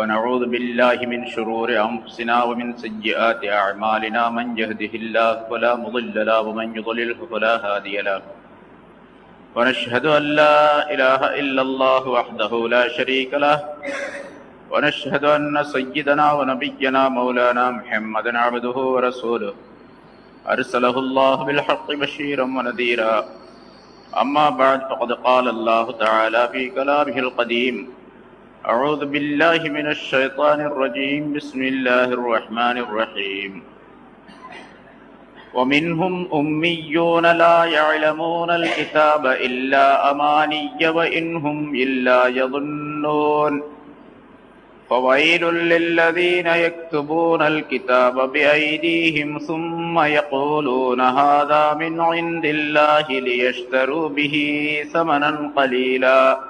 ونعوذ بالله من شرور أنفسنا ومن سيئات أعمالنا من يهده الله فلا مضل له ومن يضلله فلا هادي له. ونشهد أن لا إله إلا الله وحده لا شريك له. ونشهد أن سيدنا ونبينا مولانا محمدا عبده ورسوله. أرسله الله بالحق بشيرا ونذيرا. أما بعد، فقد قال الله تعالى في كلامه القديم أعوذ بالله من الشيطان الرجيم. بسم الله الرحمن الرحيم. ومنهم أميون لا يعلمون الكتاب إلا أماني وإنهم إلا يظنون. فويل للذين يكتبون الكتاب بأيديهم ثم يقولون هذا من عند الله ليشتروا به ثمنا قليلا.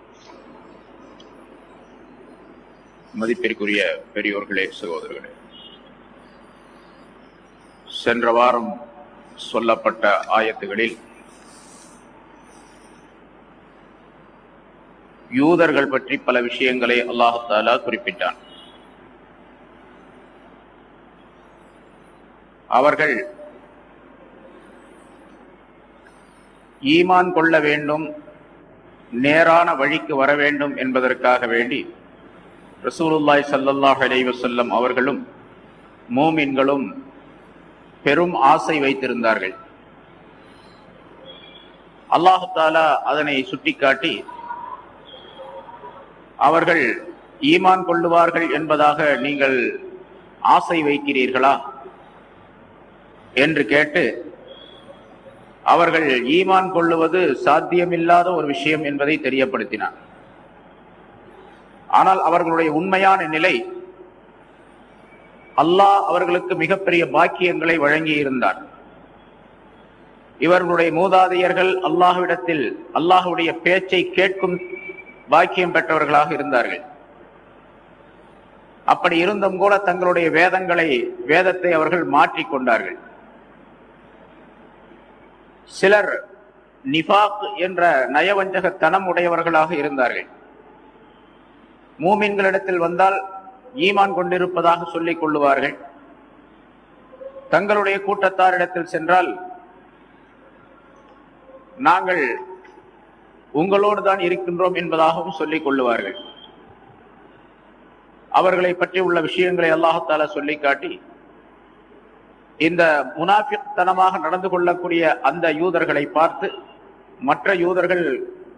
மதிப்பிற்குரிய பெரியோர்களே சகோதரர்களே. சென்ற வாரம் சொல்லப்பட்ட ஆயத்துகளில் யூதர்கள் பற்றி பல விஷயங்களை அல்லாஹாலா குறிப்பிட்டான். அவர்கள் ஈமான் கொள்ள வேண்டும் நேரான வழிக்கு வர வேண்டும் என்பதற்காக வேண்டி ரசூலுல்லாய் சல்லல்லாஹ் அலைவசல்லம் அவர்களும் மூமின்களும் பெரும் ஆசை வைத்திருந்தார்கள். அல்லாஹு தாலா அதனை சுட்டிக்காட்டி அவர்கள் ஈமான் கொள்ளுவார்கள் என்பதாக நீங்கள் ஆசை வைக்கிறீர்களா என்று கேட்டு அவர்கள் ஈமான் கொள்ளுவது சாத்தியமில்லாத ஒரு விஷயம் என்பதை தெரியப்படுத்தினார். ஆனால் அவர்களுடைய உண்மையான நிலை அல்லாஹ் அவர்களுக்கு மிகப்பெரிய பாக்கியங்களை வழங்கி இருந்தார் இவர்களுடைய மூதாதையர்கள் அல்லாஹுவிடத்தில் அல்லாஹுடைய பேச்சை கேட்கும் பாக்கியம் பெற்றவர்களாக இருந்தார்கள். அப்படி இருந்தும் கூட தங்களுடைய வேதங்களை வேதத்தை அவர்கள் மாற்றிக்கொண்டார்கள் சிலர் நிஃபாக் என்ற நயவஞ்சகத்தனம் உடையவர்களாக இருந்தார்கள். மூமின்களிடத்தில் வந்தால் ஈமான் கொண்டிருப்பதாக சொல்லிக் கொள்ளுவார்கள். தங்களுடைய கூட்டத்தாரிடத்தில் சென்றால் நாங்கள் உங்களோடு தான் இருக்கின்றோம் என்பதாகவும் சொல்லிக் கொள்ளுவார்கள். அவர்களை பற்றி உள்ள விஷயங்களை அல்லாஹால சொல்லி காட்டி இந்த முனாஃபித்தனமாக நடந்து கொள்ளக்கூடிய அந்த யூதர்களை பார்த்து மற்ற யூதர்கள்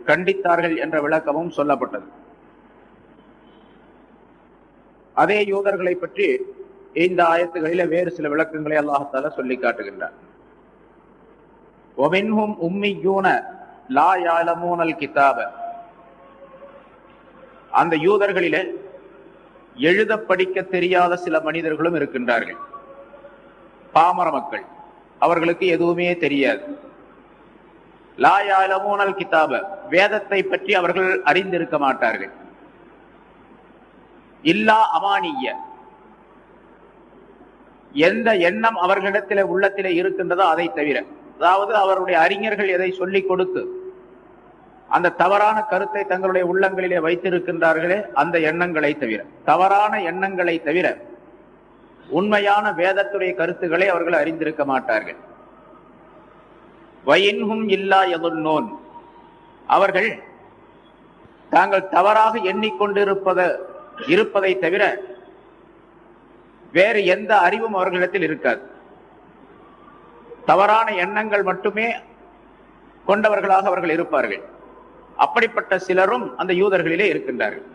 கண்டித்தார்கள் என்ற விளக்கமும் சொல்லப்பட்டது. அதே யூதர்களை பற்றி இந்த ஆயத்துகளில வேறு சில விளக்கங்களை அல்லாஹால சொல்லி காட்டுகின்றார். ஒமின்ஹும் உம்மியூன லா யாலமூனல் கிதாப. அந்த யூதர்களிலே எழுத படிக்க தெரியாத சில மனிதர்களும் இருக்கின்றார்கள். பாமர மக்கள். அவர்களுக்கு எதுவுமே தெரியாது. லா யாலமூனல் கிதாப. வேதத்தை பற்றி அவர்கள் அறிந்திருக்க மாட்டார்கள். இல்லா அமானிய. எந்த எண்ணம் அவர்களிடத்தில உள்ளத்தில இருக்கின்றதோ அதை தவிர. அதாவது அவருடைய அறிஞர்கள் எதை சொல்லிக் கொடுத்து அந்த தவறான கருத்தை தங்களுடைய உள்ளங்களிலே வைத்திருக்கின்றார்களே அந்த எண்ணங்களை தவிர. தவறான எண்ணங்களை தவிர உண்மையான வேதத்துடைய கருத்துக்களை அவர்கள் அறிந்திருக்க மாட்டார்கள். வயின்ஹும் இல்லா எதுன்னோன் அவர்கள் தாங்கள் தவறாக எண்ணிக்கொண்டிருப்பத இருப்பதை தவிர வேறு எந்த அறிவும் அவர்களிடத்தில் இருக்காது. தவறான எண்ணங்கள் மட்டுமே கொண்டவர்களாக அவர்கள் இருப்பார்கள். அப்படிப்பட்ட சிலரும் அந்த யூதர்களிலே இருக்கின்றார்கள்.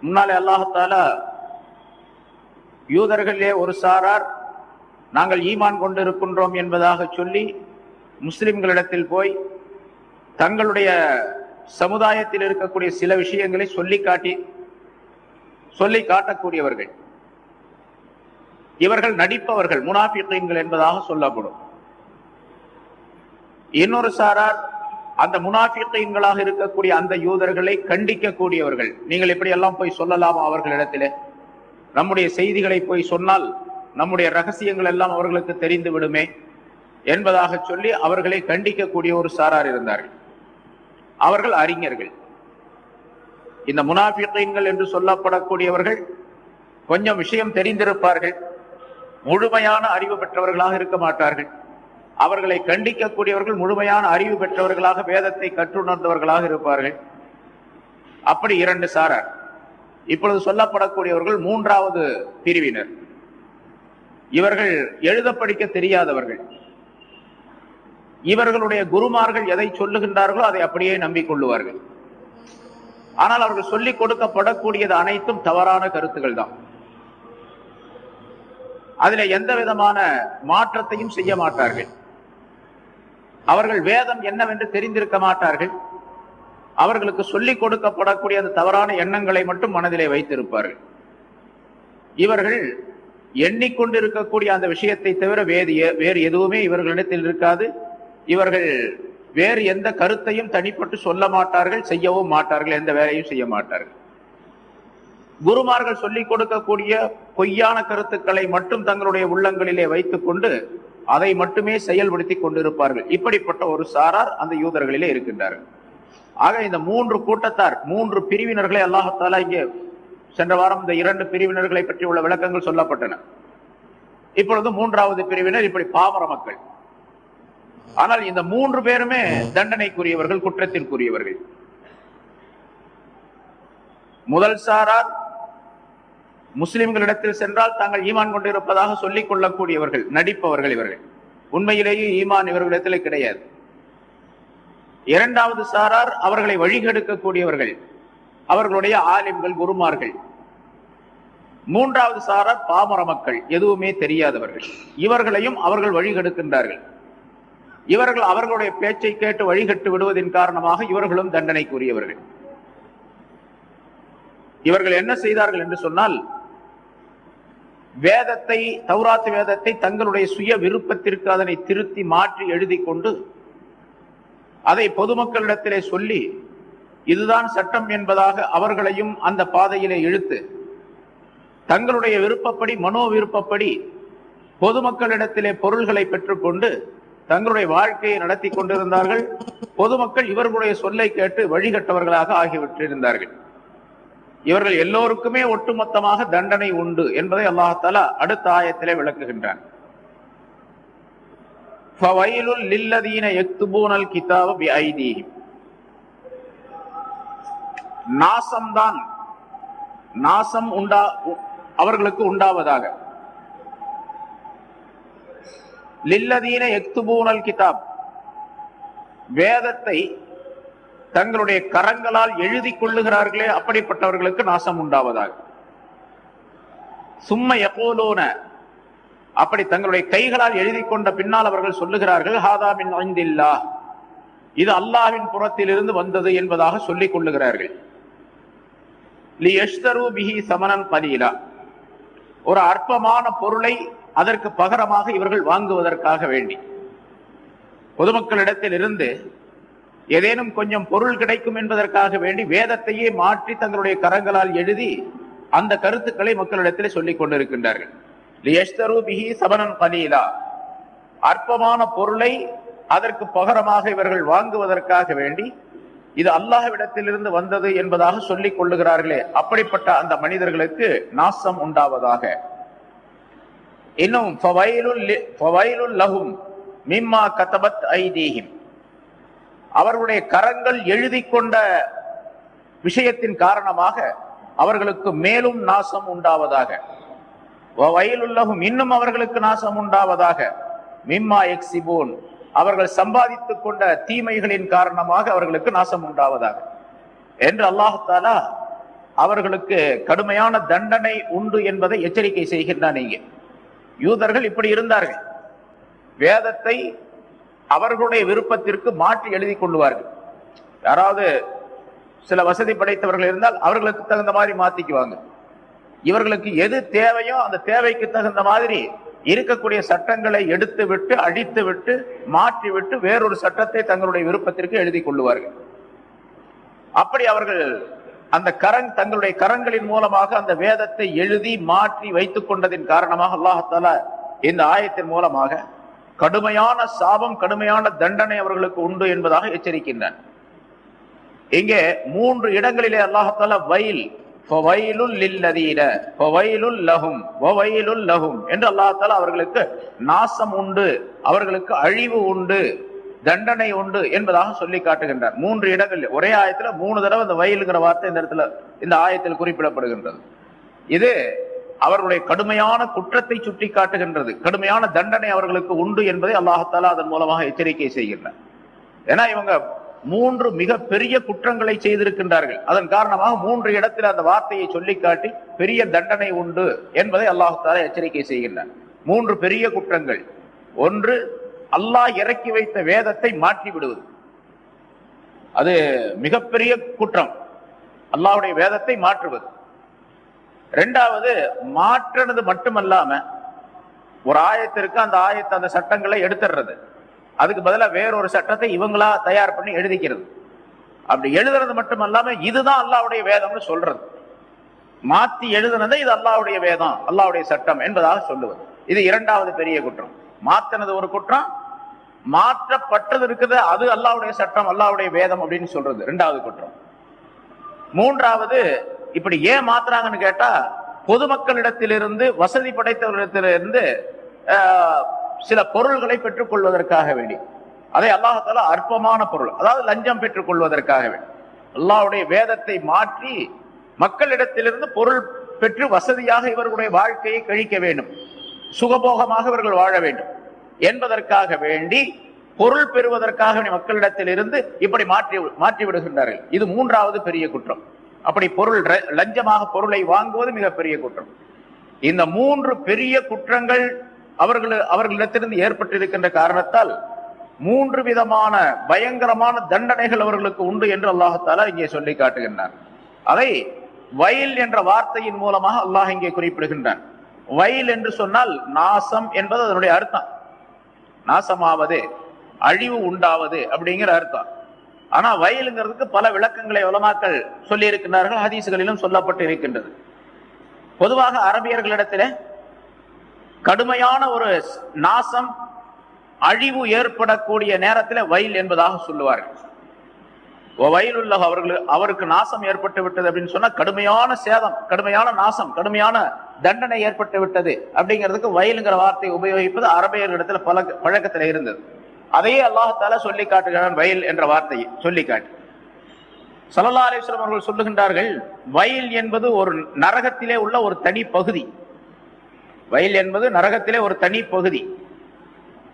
முன்னாலே அல்லாஹால யூதர்களிலே ஒரு சாரார் நாங்கள் ஈமான் கொண்டிருக்கின்றோம் என்பதாக சொல்லி முஸ்லிம்களிடத்தில் போய் தங்களுடைய சமுதாயத்தில் இருக்கக்கூடிய சில விஷயங்களை சொல்லி காட்டி சொல்லி காட்டக்கூடியவர்கள். இவர்கள் நடிப்பவர்கள் முனாஃபிகீன்கள் என்பதாக சொல்லப்படும். இன்னொரு சாரார் அந்த முனாஃபிகீன்களாக இருக்கக்கூடிய அந்த யூதர்களை கண்டிக்கக்கூடியவர்கள். நீங்கள் இப்படி எல்லாம் போய் சொல்லலாமா அவர்களிடத்திலே? நம்முடைய செய்திகளை போய் சொன்னால் நம்முடைய ரகசியங்கள் எல்லாம் அவர்களுக்கு தெரிந்து விடுமே என்பதாக சொல்லி அவர்களை கண்டிக்கக்கூடிய ஒரு சாரார் இருந்தார்கள். அவர்கள் அறிஞர்கள். இந்த முனாஃபிகீன்கள் என்று சொல்லப்படக்கூடியவர்கள் கொஞ்சம் விஷயம் தெரிந்திருப்பார்கள். முழுமையான அறிவு பெற்றவர்களாக இருக்க மாட்டார்கள். அவர்களை கண்டிக்கக்கூடியவர்கள் முழுமையான அறிவு பெற்றவர்களாக வேதத்தை கற்றுணர்ந்தவர்களாக இருப்பார்கள். அப்படி இரண்டு சாரார். இப்பொழுது சொல்லப்படக்கூடியவர்கள் மூன்றாவது பிரிவினர். இவர்கள் எழுத படிக்க தெரியாதவர்கள். இவர்களுடைய குருமார்கள் எதை சொல்லுகின்றார்களோ அதை அப்படியே நம்பிக்கொள்ளுவார்கள். ஆனால் அவர்கள் சொல்லிக் கொடுக்கப்படக்கூடியது அனைத்தும் தவறான கருத்துக்கள் தான். அதுல எந்த விதமான மாற்றத்தையும் செய்ய மாட்டார்கள். அவர்கள் வேதம் என்னவென்று தெரிந்திருக்க மாட்டார்கள். அவர்களுக்கு சொல்லிக் கொடுக்கப்படக்கூடிய அந்த தவறான எண்ணங்களை மட்டும் மனதிலே வைத்திருப்பார்கள். இவர்கள் எண்ணிக்கொண்டிருக்கக்கூடிய அந்த விஷயத்தை தவிர வேறு வேறு எதுவுமே இவர்களிடத்தில் இருக்காது. இவர்கள் வேறு எந்த கருத்தையும் தனிப்பட்டு சொல்ல மாட்டார்கள் செய்யவும் மாட்டார்கள் எந்த வேலையும் செய்ய மாட்டார்கள். குருமார்கள் சொல்லிக் கொடுக்கக்கூடிய பொய்யான கருத்துக்களை மட்டும் தங்களுடைய உள்ளங்களிலே வைத்துக் கொண்டு அதை மட்டுமே செயல்படுத்தி கொண்டிருப்பார்கள். இப்படிப்பட்ட ஒரு சாரார் அந்த யூதர்களிலே இருக்கின்றார்கள். ஆக இந்த மூன்று கூட்டத்தார் மூன்று பிரிவினர்களை அல்லாஹாலா இங்கே சென்ற வாரம் இந்த இரண்டு பிரிவினர்களை பற்றி உள்ள விளக்கங்கள் சொல்லப்பட்டன. இப்பொழுது மூன்றாவது பிரிவினர் இப்படி பாமர மக்கள். ஆனால் இந்த மூன்று பேருமே தண்டனைக்குரியவர்கள் குற்றத்திற்குரியவர்கள். முதல் சாரார் முஸ்லிம்களிடத்தில் சென்றால் தாங்கள் ஈமான் கொண்டிருப்பதாக சொல்லிக் கொள்ளக்கூடியவர்கள் நடிப்பவர்கள் இவர்கள். உண்மையிலேயே ஈமான் இவர்களிடத்தில் கிடையாது. இரண்டாவது சாரார் அவர்களை வழிகெடுக்கக்கூடியவர்கள் அவர்களுடைய ஆலிம்கள் குருமார்கள். மூன்றாவது சாரார் பாமர மக்கள் எதுவுமே தெரியாதவர்கள். இவர்களையும் அவர்கள் வழிகெடுக்கின்றார்கள். இவர்கள் அவர்களுடைய பேச்சை கேட்டு வழிகட்டு விடுவதின் காரணமாக இவர்களும் தண்டனைக்குரியவர்கள். இவர்கள் என்ன செய்தார்கள் என்று சொன்னால் வேதத்தை தௌராத்து வேதத்தை தங்களுடைய சுய விருப்பத்திற்கு அதனை திருத்தி மாற்றி எழுதி கொண்டு அதை பொதுமக்களிடத்திலே சொல்லி இதுதான் சட்டம் என்பதாக அவர்களையும் அந்த பாதையிலே இழுத்து தங்களுடைய விருப்பப்படி மனோ விருப்பப்படி பொதுமக்களிடத்திலே பொருள்களை பெற்றுக்கொண்டு தங்களுடைய வாழ்க்கையை நடத்தி கொண்டிருந்தார்கள். பொதுமக்கள் இவர்களுடைய சொல்லை கேட்டு வழிகட்டவர்களாக ஆகிவிட்டிருந்தார்கள். இவர்கள் எல்லோருக்குமே ஒட்டுமொத்தமாக தண்டனை உண்டு என்பதை அல்லாஹாலா அடுத்த ஆயத்திலே விளக்குகின்றான். ஃபவைலுல் லில்லதீன நாசம்தான் நாசம் உண்டா உ- அவர்களுக்கு உண்டாவதாக. லில்லதீன எக்துபூனல் கிதாப். வேதத்தை தங்களுடைய கரங்களால் எழுதி கொள்ளுகிறார்களே அப்படிப்பட்டவர்களுக்கு நாசம் உண்டாவதாக. சும்ம எப்போலோன அப்படி தங்களுடைய கைகளால் எழுதி கொண்ட பின்னால் அவர்கள் சொல்லுகிறார்கள் ஹாதாமின் ஐந்தில்லா இது அல்லாவின் புறத்திலிருந்து வந்தது என்பதாக சொல்லிக் கொள்ளுகிறார்கள். லி யஷ்தரு பிஹி சமனன் கலீலா ஒரு அற்பமான பொருளை அதற்கு பகரமாக இவர்கள் வாங்குவதற்காக வேண்டி. பொதுமக்களிடத்தில் இருந்து ஏதேனும் கொஞ்சம் பொருள் கிடைக்கும் என்பதற்காக வேண்டி வேதத்தையே மாற்றி தங்களுடைய கரங்களால் எழுதி அந்த கருத்துக்களை மக்களிடத்தில் சொல்லிக் கொண்டிருக்கின்றார்கள். சபனன் கலீலா அற்பமான பொருளை அதற்கு பகரமாக இவர்கள் வாங்குவதற்காக வேண்டி இது அல்லாஹ்விடத்திலிருந்து வந்தது என்பதாக சொல்லிக் கொள்ளுகிறார்களே. அப்படிப்பட்ட அந்த மனிதர்களுக்கு நாசம் உண்டாவதாக. இன்னும் லஹும் மிம்மா கதபத் ஐதீஹிம். அவர்களுடைய கரங்கள் எழுதி கொண்ட விஷயத்தின் காரணமாக அவர்களுக்கு மேலும் நாசம் உண்டாவதாக. வயலுள்ளகும் இன்னும் அவர்களுக்கு நாசம் உண்டாவதாக. மிம்மா எக்ஸிபோன். அவர்கள் சம்பாதித்துக் கொண்ட தீமைகளின் காரணமாக அவர்களுக்கு நாசம் உண்டாவதாக. என்று அல்லாஹாலா அவர்களுக்கு கடுமையான தண்டனை உண்டு என்பதை எச்சரிக்கை செய்கின்றான் இங்கே. யூதர்கள் இப்படி இருந்தார்கள். வேதத்தை அவர்களுடைய விருப்பத்திற்கு மாற்றி எழுதி கொள்வார்கள் யாராவது சில வசதி படைத்தவர்கள் இருந்தால் அவர்களுக்கு தகுந்த மாதிரி மாத்திக்குவாங்க. இவர்களுக்கு எது தேவையோ அந்த தேவைக்கு தகுந்த மாதிரி இருக்கக்கூடிய சட்டங்களை எடுத்து விட்டு அழித்து விட்டு மாற்றி விட்டு வேறொரு சட்டத்தை தங்களுடைய விருப்பத்திற்கு எழுதி கொள்ளுவார்கள். அப்படி அவர்கள் அந்த கரங் தங்களுடைய கரங்களின் மூலமாக அந்த வேதத்தை எழுதி மாற்றி வைத்துக் கொண்டதின் காரணமாக அல்லாஹால இந்த ஆயத்தின் மூலமாக கடுமையான சாபம் கடுமையான தண்டனை அவர்களுக்கு உண்டு என்பதாக எச்சரிக்கின்றன. இங்கே மூன்று இடங்களிலே அல்லாஹால வயல் என்று அல்லாஹால அவர்களுக்கு நாசம் உண்டு அவர்களுக்கு அழிவு உண்டு. தண்டனை உண்டு என்பதாக சொல்லி காட்டுகின்றார். மூன்று இடங்களில் ஒரே ஆயத்துல மூணு தடவை இந்த வயலுங்கிற வார்த்தை இந்த இடத்துல இந்த ஆயத்தில் குறிப்பிடப்படுகின்றது. இது அவர்களுடைய கடுமையான குற்றத்தை சுட்டி காட்டுகின்றது. கடுமையான தண்டனை அவர்களுக்கு உண்டு என்பதை அல்லாஹால அதன் மூலமாக எச்சரிக்கை செய்கின்றார். ஏன்னா இவங்க மூன்று மிக பெரிய குற்றங்களை செய்திருக்கின்றார்கள். அதன் காரணமாக மூன்று இடத்தில் அந்த வார்த்தையை சொல்லி காட்டி பெரிய தண்டனை உண்டு என்பதை அல்லாஹால எச்சரிக்கை செய்கின்றார். மூன்று பெரிய குற்றங்கள். ஒன்று அல்லாஹ் இறக்கி வைத்த வேதத்தை மாற்றி விடுவது அது மிகப்பெரிய குற்றம். அல்லாஹுடைய வேதத்தை மாற்றுவது. ரெண்டாவது மாற்றினது மட்டுமல்லாம ஒரு ஆயத்திற்கு அந்த ஆயத்தை அந்த சட்டங்களை எடுத்துடுறது அதுக்கு பதிலாக வேறொரு சட்டத்தை இவங்களா தயார் பண்ணி எழுதிக்கிறது. அப்படி எழுதுறது மட்டுமல்லாம இதுதான் அல்லாவுடைய வேதம்னு சொல்றது. மாத்தி எழுதுனதை இது அல்லாவுடைய வேதம் அல்லாவுடைய சட்டம் என்பதாக சொல்லுவது. இது இரண்டாவது பெரிய குற்றம். மாத்தினது ஒரு குற்றம் மாற்றப்பட்டது இருக்குது. அது அல்லாவுடைய சட்டம் அல்லாவுடைய வேதம் அப்படின்னு சொல்றது. ரெண்டாவது குற்றம். மூன்றாவது இப்படி ஏன் மாத்துறாங்கன்னு கேட்டா பொதுமக்களிடத்திலிருந்து வசதி படைத்தவர்களிடத்திலிருந்து சில பொருள்களை பெற்றுக் கொள்வதற்காக வேண்டி. அதை அல்லாஹால அற்பமான பொருள் அதாவது லஞ்சம் பெற்றுக் கொள்வதற்காக வேண்டி. அல்லாவுடைய வேதத்தை மாற்றி மக்களிடத்திலிருந்து பொருள் பெற்று வசதியாக இவர்களுடைய வாழ்க்கையை கழிக்க வேண்டும். சுகபோகமாக இவர்கள் வாழ வேண்டும். என்பதற்காக வேண்டி பொருள் பெறுவதற்காக மக்களிடத்தில் இருந்து இப்படி மாற்றி மாற்றி விடுகின்றார்கள். இது மூன்றாவது பெரிய குற்றம். அப்படி பொருள் லஞ்சமாக பொருளை வாங்குவது மிகப்பெரிய குற்றம். இந்த மூன்று பெரிய குற்றங்கள் அவர்கள் அவர்களிடத்திலிருந்து ஏற்பட்டிருக்கின்ற காரணத்தால் மூன்று விதமான பயங்கரமான தண்டனைகள் அவர்களுக்கு உண்டு என்று அல்லாஹால இங்கே சொல்லி காட்டுகின்றார் அதை வயல் என்ற வார்த்தையின் மூலமாக அல்லாஹ் இங்கே குறிப்பிடுகின்றான். வயல் என்று சொன்னால் நாசம் என்பது அதனுடைய அர்த்தம். நாசமாவது அழிவு உண்டாவது அப்படிங்கிற அர்த்தம். ஆனா வயலுங்கிறதுக்கு பல விளக்கங்களை உலமாக்கள் சொல்லி இருக்கின்றார்கள் ஹதீசுகளிலும் சொல்லப்பட்டு இருக்கின்றது பொதுவாக அரபியர்களிடத்திலே கடுமையான ஒரு நாசம் அழிவு ஏற்படக்கூடிய நேரத்தில் வயல் என்பதாக சொல்லுவார்கள். வயலுள்ள அவர்கள் அவருக்கு நாசம் ஏற்பட்டு விட்டது அப்படின்னு சொன்னா கடுமையான சேதம் கடுமையான நாசம் கடுமையான தண்டனை ஏற்பட்டு விட்டது அப்படிங்கிறதுக்கு வயலுங்கிற வார்த்தையை உபயோகிப்பது அரபியர்களிடத்துல பல பழக்கத்தில் இருந்தது. அதையே அல்லாஹால சொல்லி காட்டுகிறான் வயல் என்ற வார்த்தையை சொல்லி காட்டு. சல்லா அலிஸ்லாம் அவர்கள் சொல்லுகின்றார்கள் வயல் என்பது ஒரு நரகத்திலே உள்ள ஒரு தனி பகுதி. வயல் என்பது நரகத்திலே ஒரு தனி பகுதி.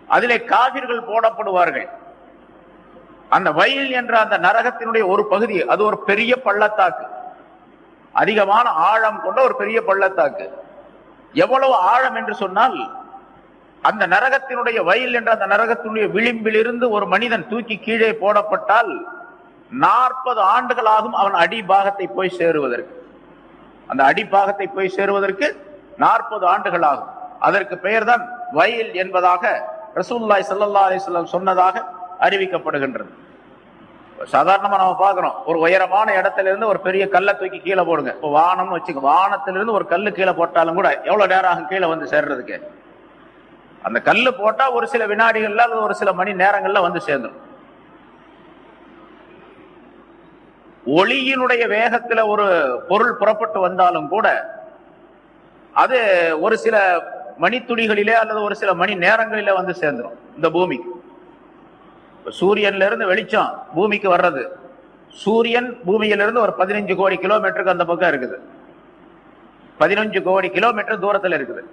அதிலே காவிர்கள் போடப்படுவார்கள். அந்த வயல் என்ற அந்த நரகத்தினுடைய ஒரு பகுதி அது ஒரு பெரிய பள்ளத்தாக்கு. அதிகமான ஆழம் கொண்ட ஒரு பெரிய பள்ளத்தாக்கு. எவ்வளவு ஆழம் என்று சொன்னால் அந்த நரகத்தினுடைய வயல் என்ற அந்த நரகத்தினுடைய விளிம்பிலிருந்து ஒரு மனிதன் தூக்கி கீழே போடப்பட்டால் நாற்பது ஆண்டுகளாகும் அவன் அடிபாகத்தை போய் சேருவதற்கு. அந்த அடிப்பாகத்தை போய் சேருவதற்கு நாற்பது ஆண்டுகள் ஆகும் அதற்கு பெயர் தான் வயல் என்பதாக ரசூல்லாய் சல்லா அலிஸ்லாம் சொன்னதாக அறிவிக்கப்படுகின்றது. சாதாரணமா நம்ம பாக்குறோம் ஒரு உயரமான இடத்துல இருந்து ஒரு பெரிய கல்லை தூக்கி கீழே போடுங்க. இப்போ வானம்னு வச்சுக்க வானத்திலிருந்து ஒரு கல் கீழே போட்டாலும் கூட எவ்வளவு நேரம் ஆகும் கீழே வந்து சேர்றதுக்கு? அந்த கல் போட்டா ஒரு சில வினாடிகள்ல அது ஒரு சில மணி நேரங்கள்ல வந்து சேர்ந்துடும் ஒளியினுடைய வேகத்துல ஒரு பொருள் புறப்பட்டு வந்தாலும் கூட அது ஒரு சில மணித்துளிகளிலே அல்லது ஒரு சில மணி நேரங்களிலே வந்து சேர்ந்துடும் இந்த பூமிக்கு. சூரியன்ல இருந்து வெளிச்சம் பூமிக்கு வர்றது. சூரியன் பூமியிலிருந்து ஒரு பதினஞ்சு கோடி கிலோமீட்டருக்கு அந்த பக்கம் இருக்குது. பதினஞ்சு கோடி கிலோமீட்டர் தூரத்தில் இருக்குது.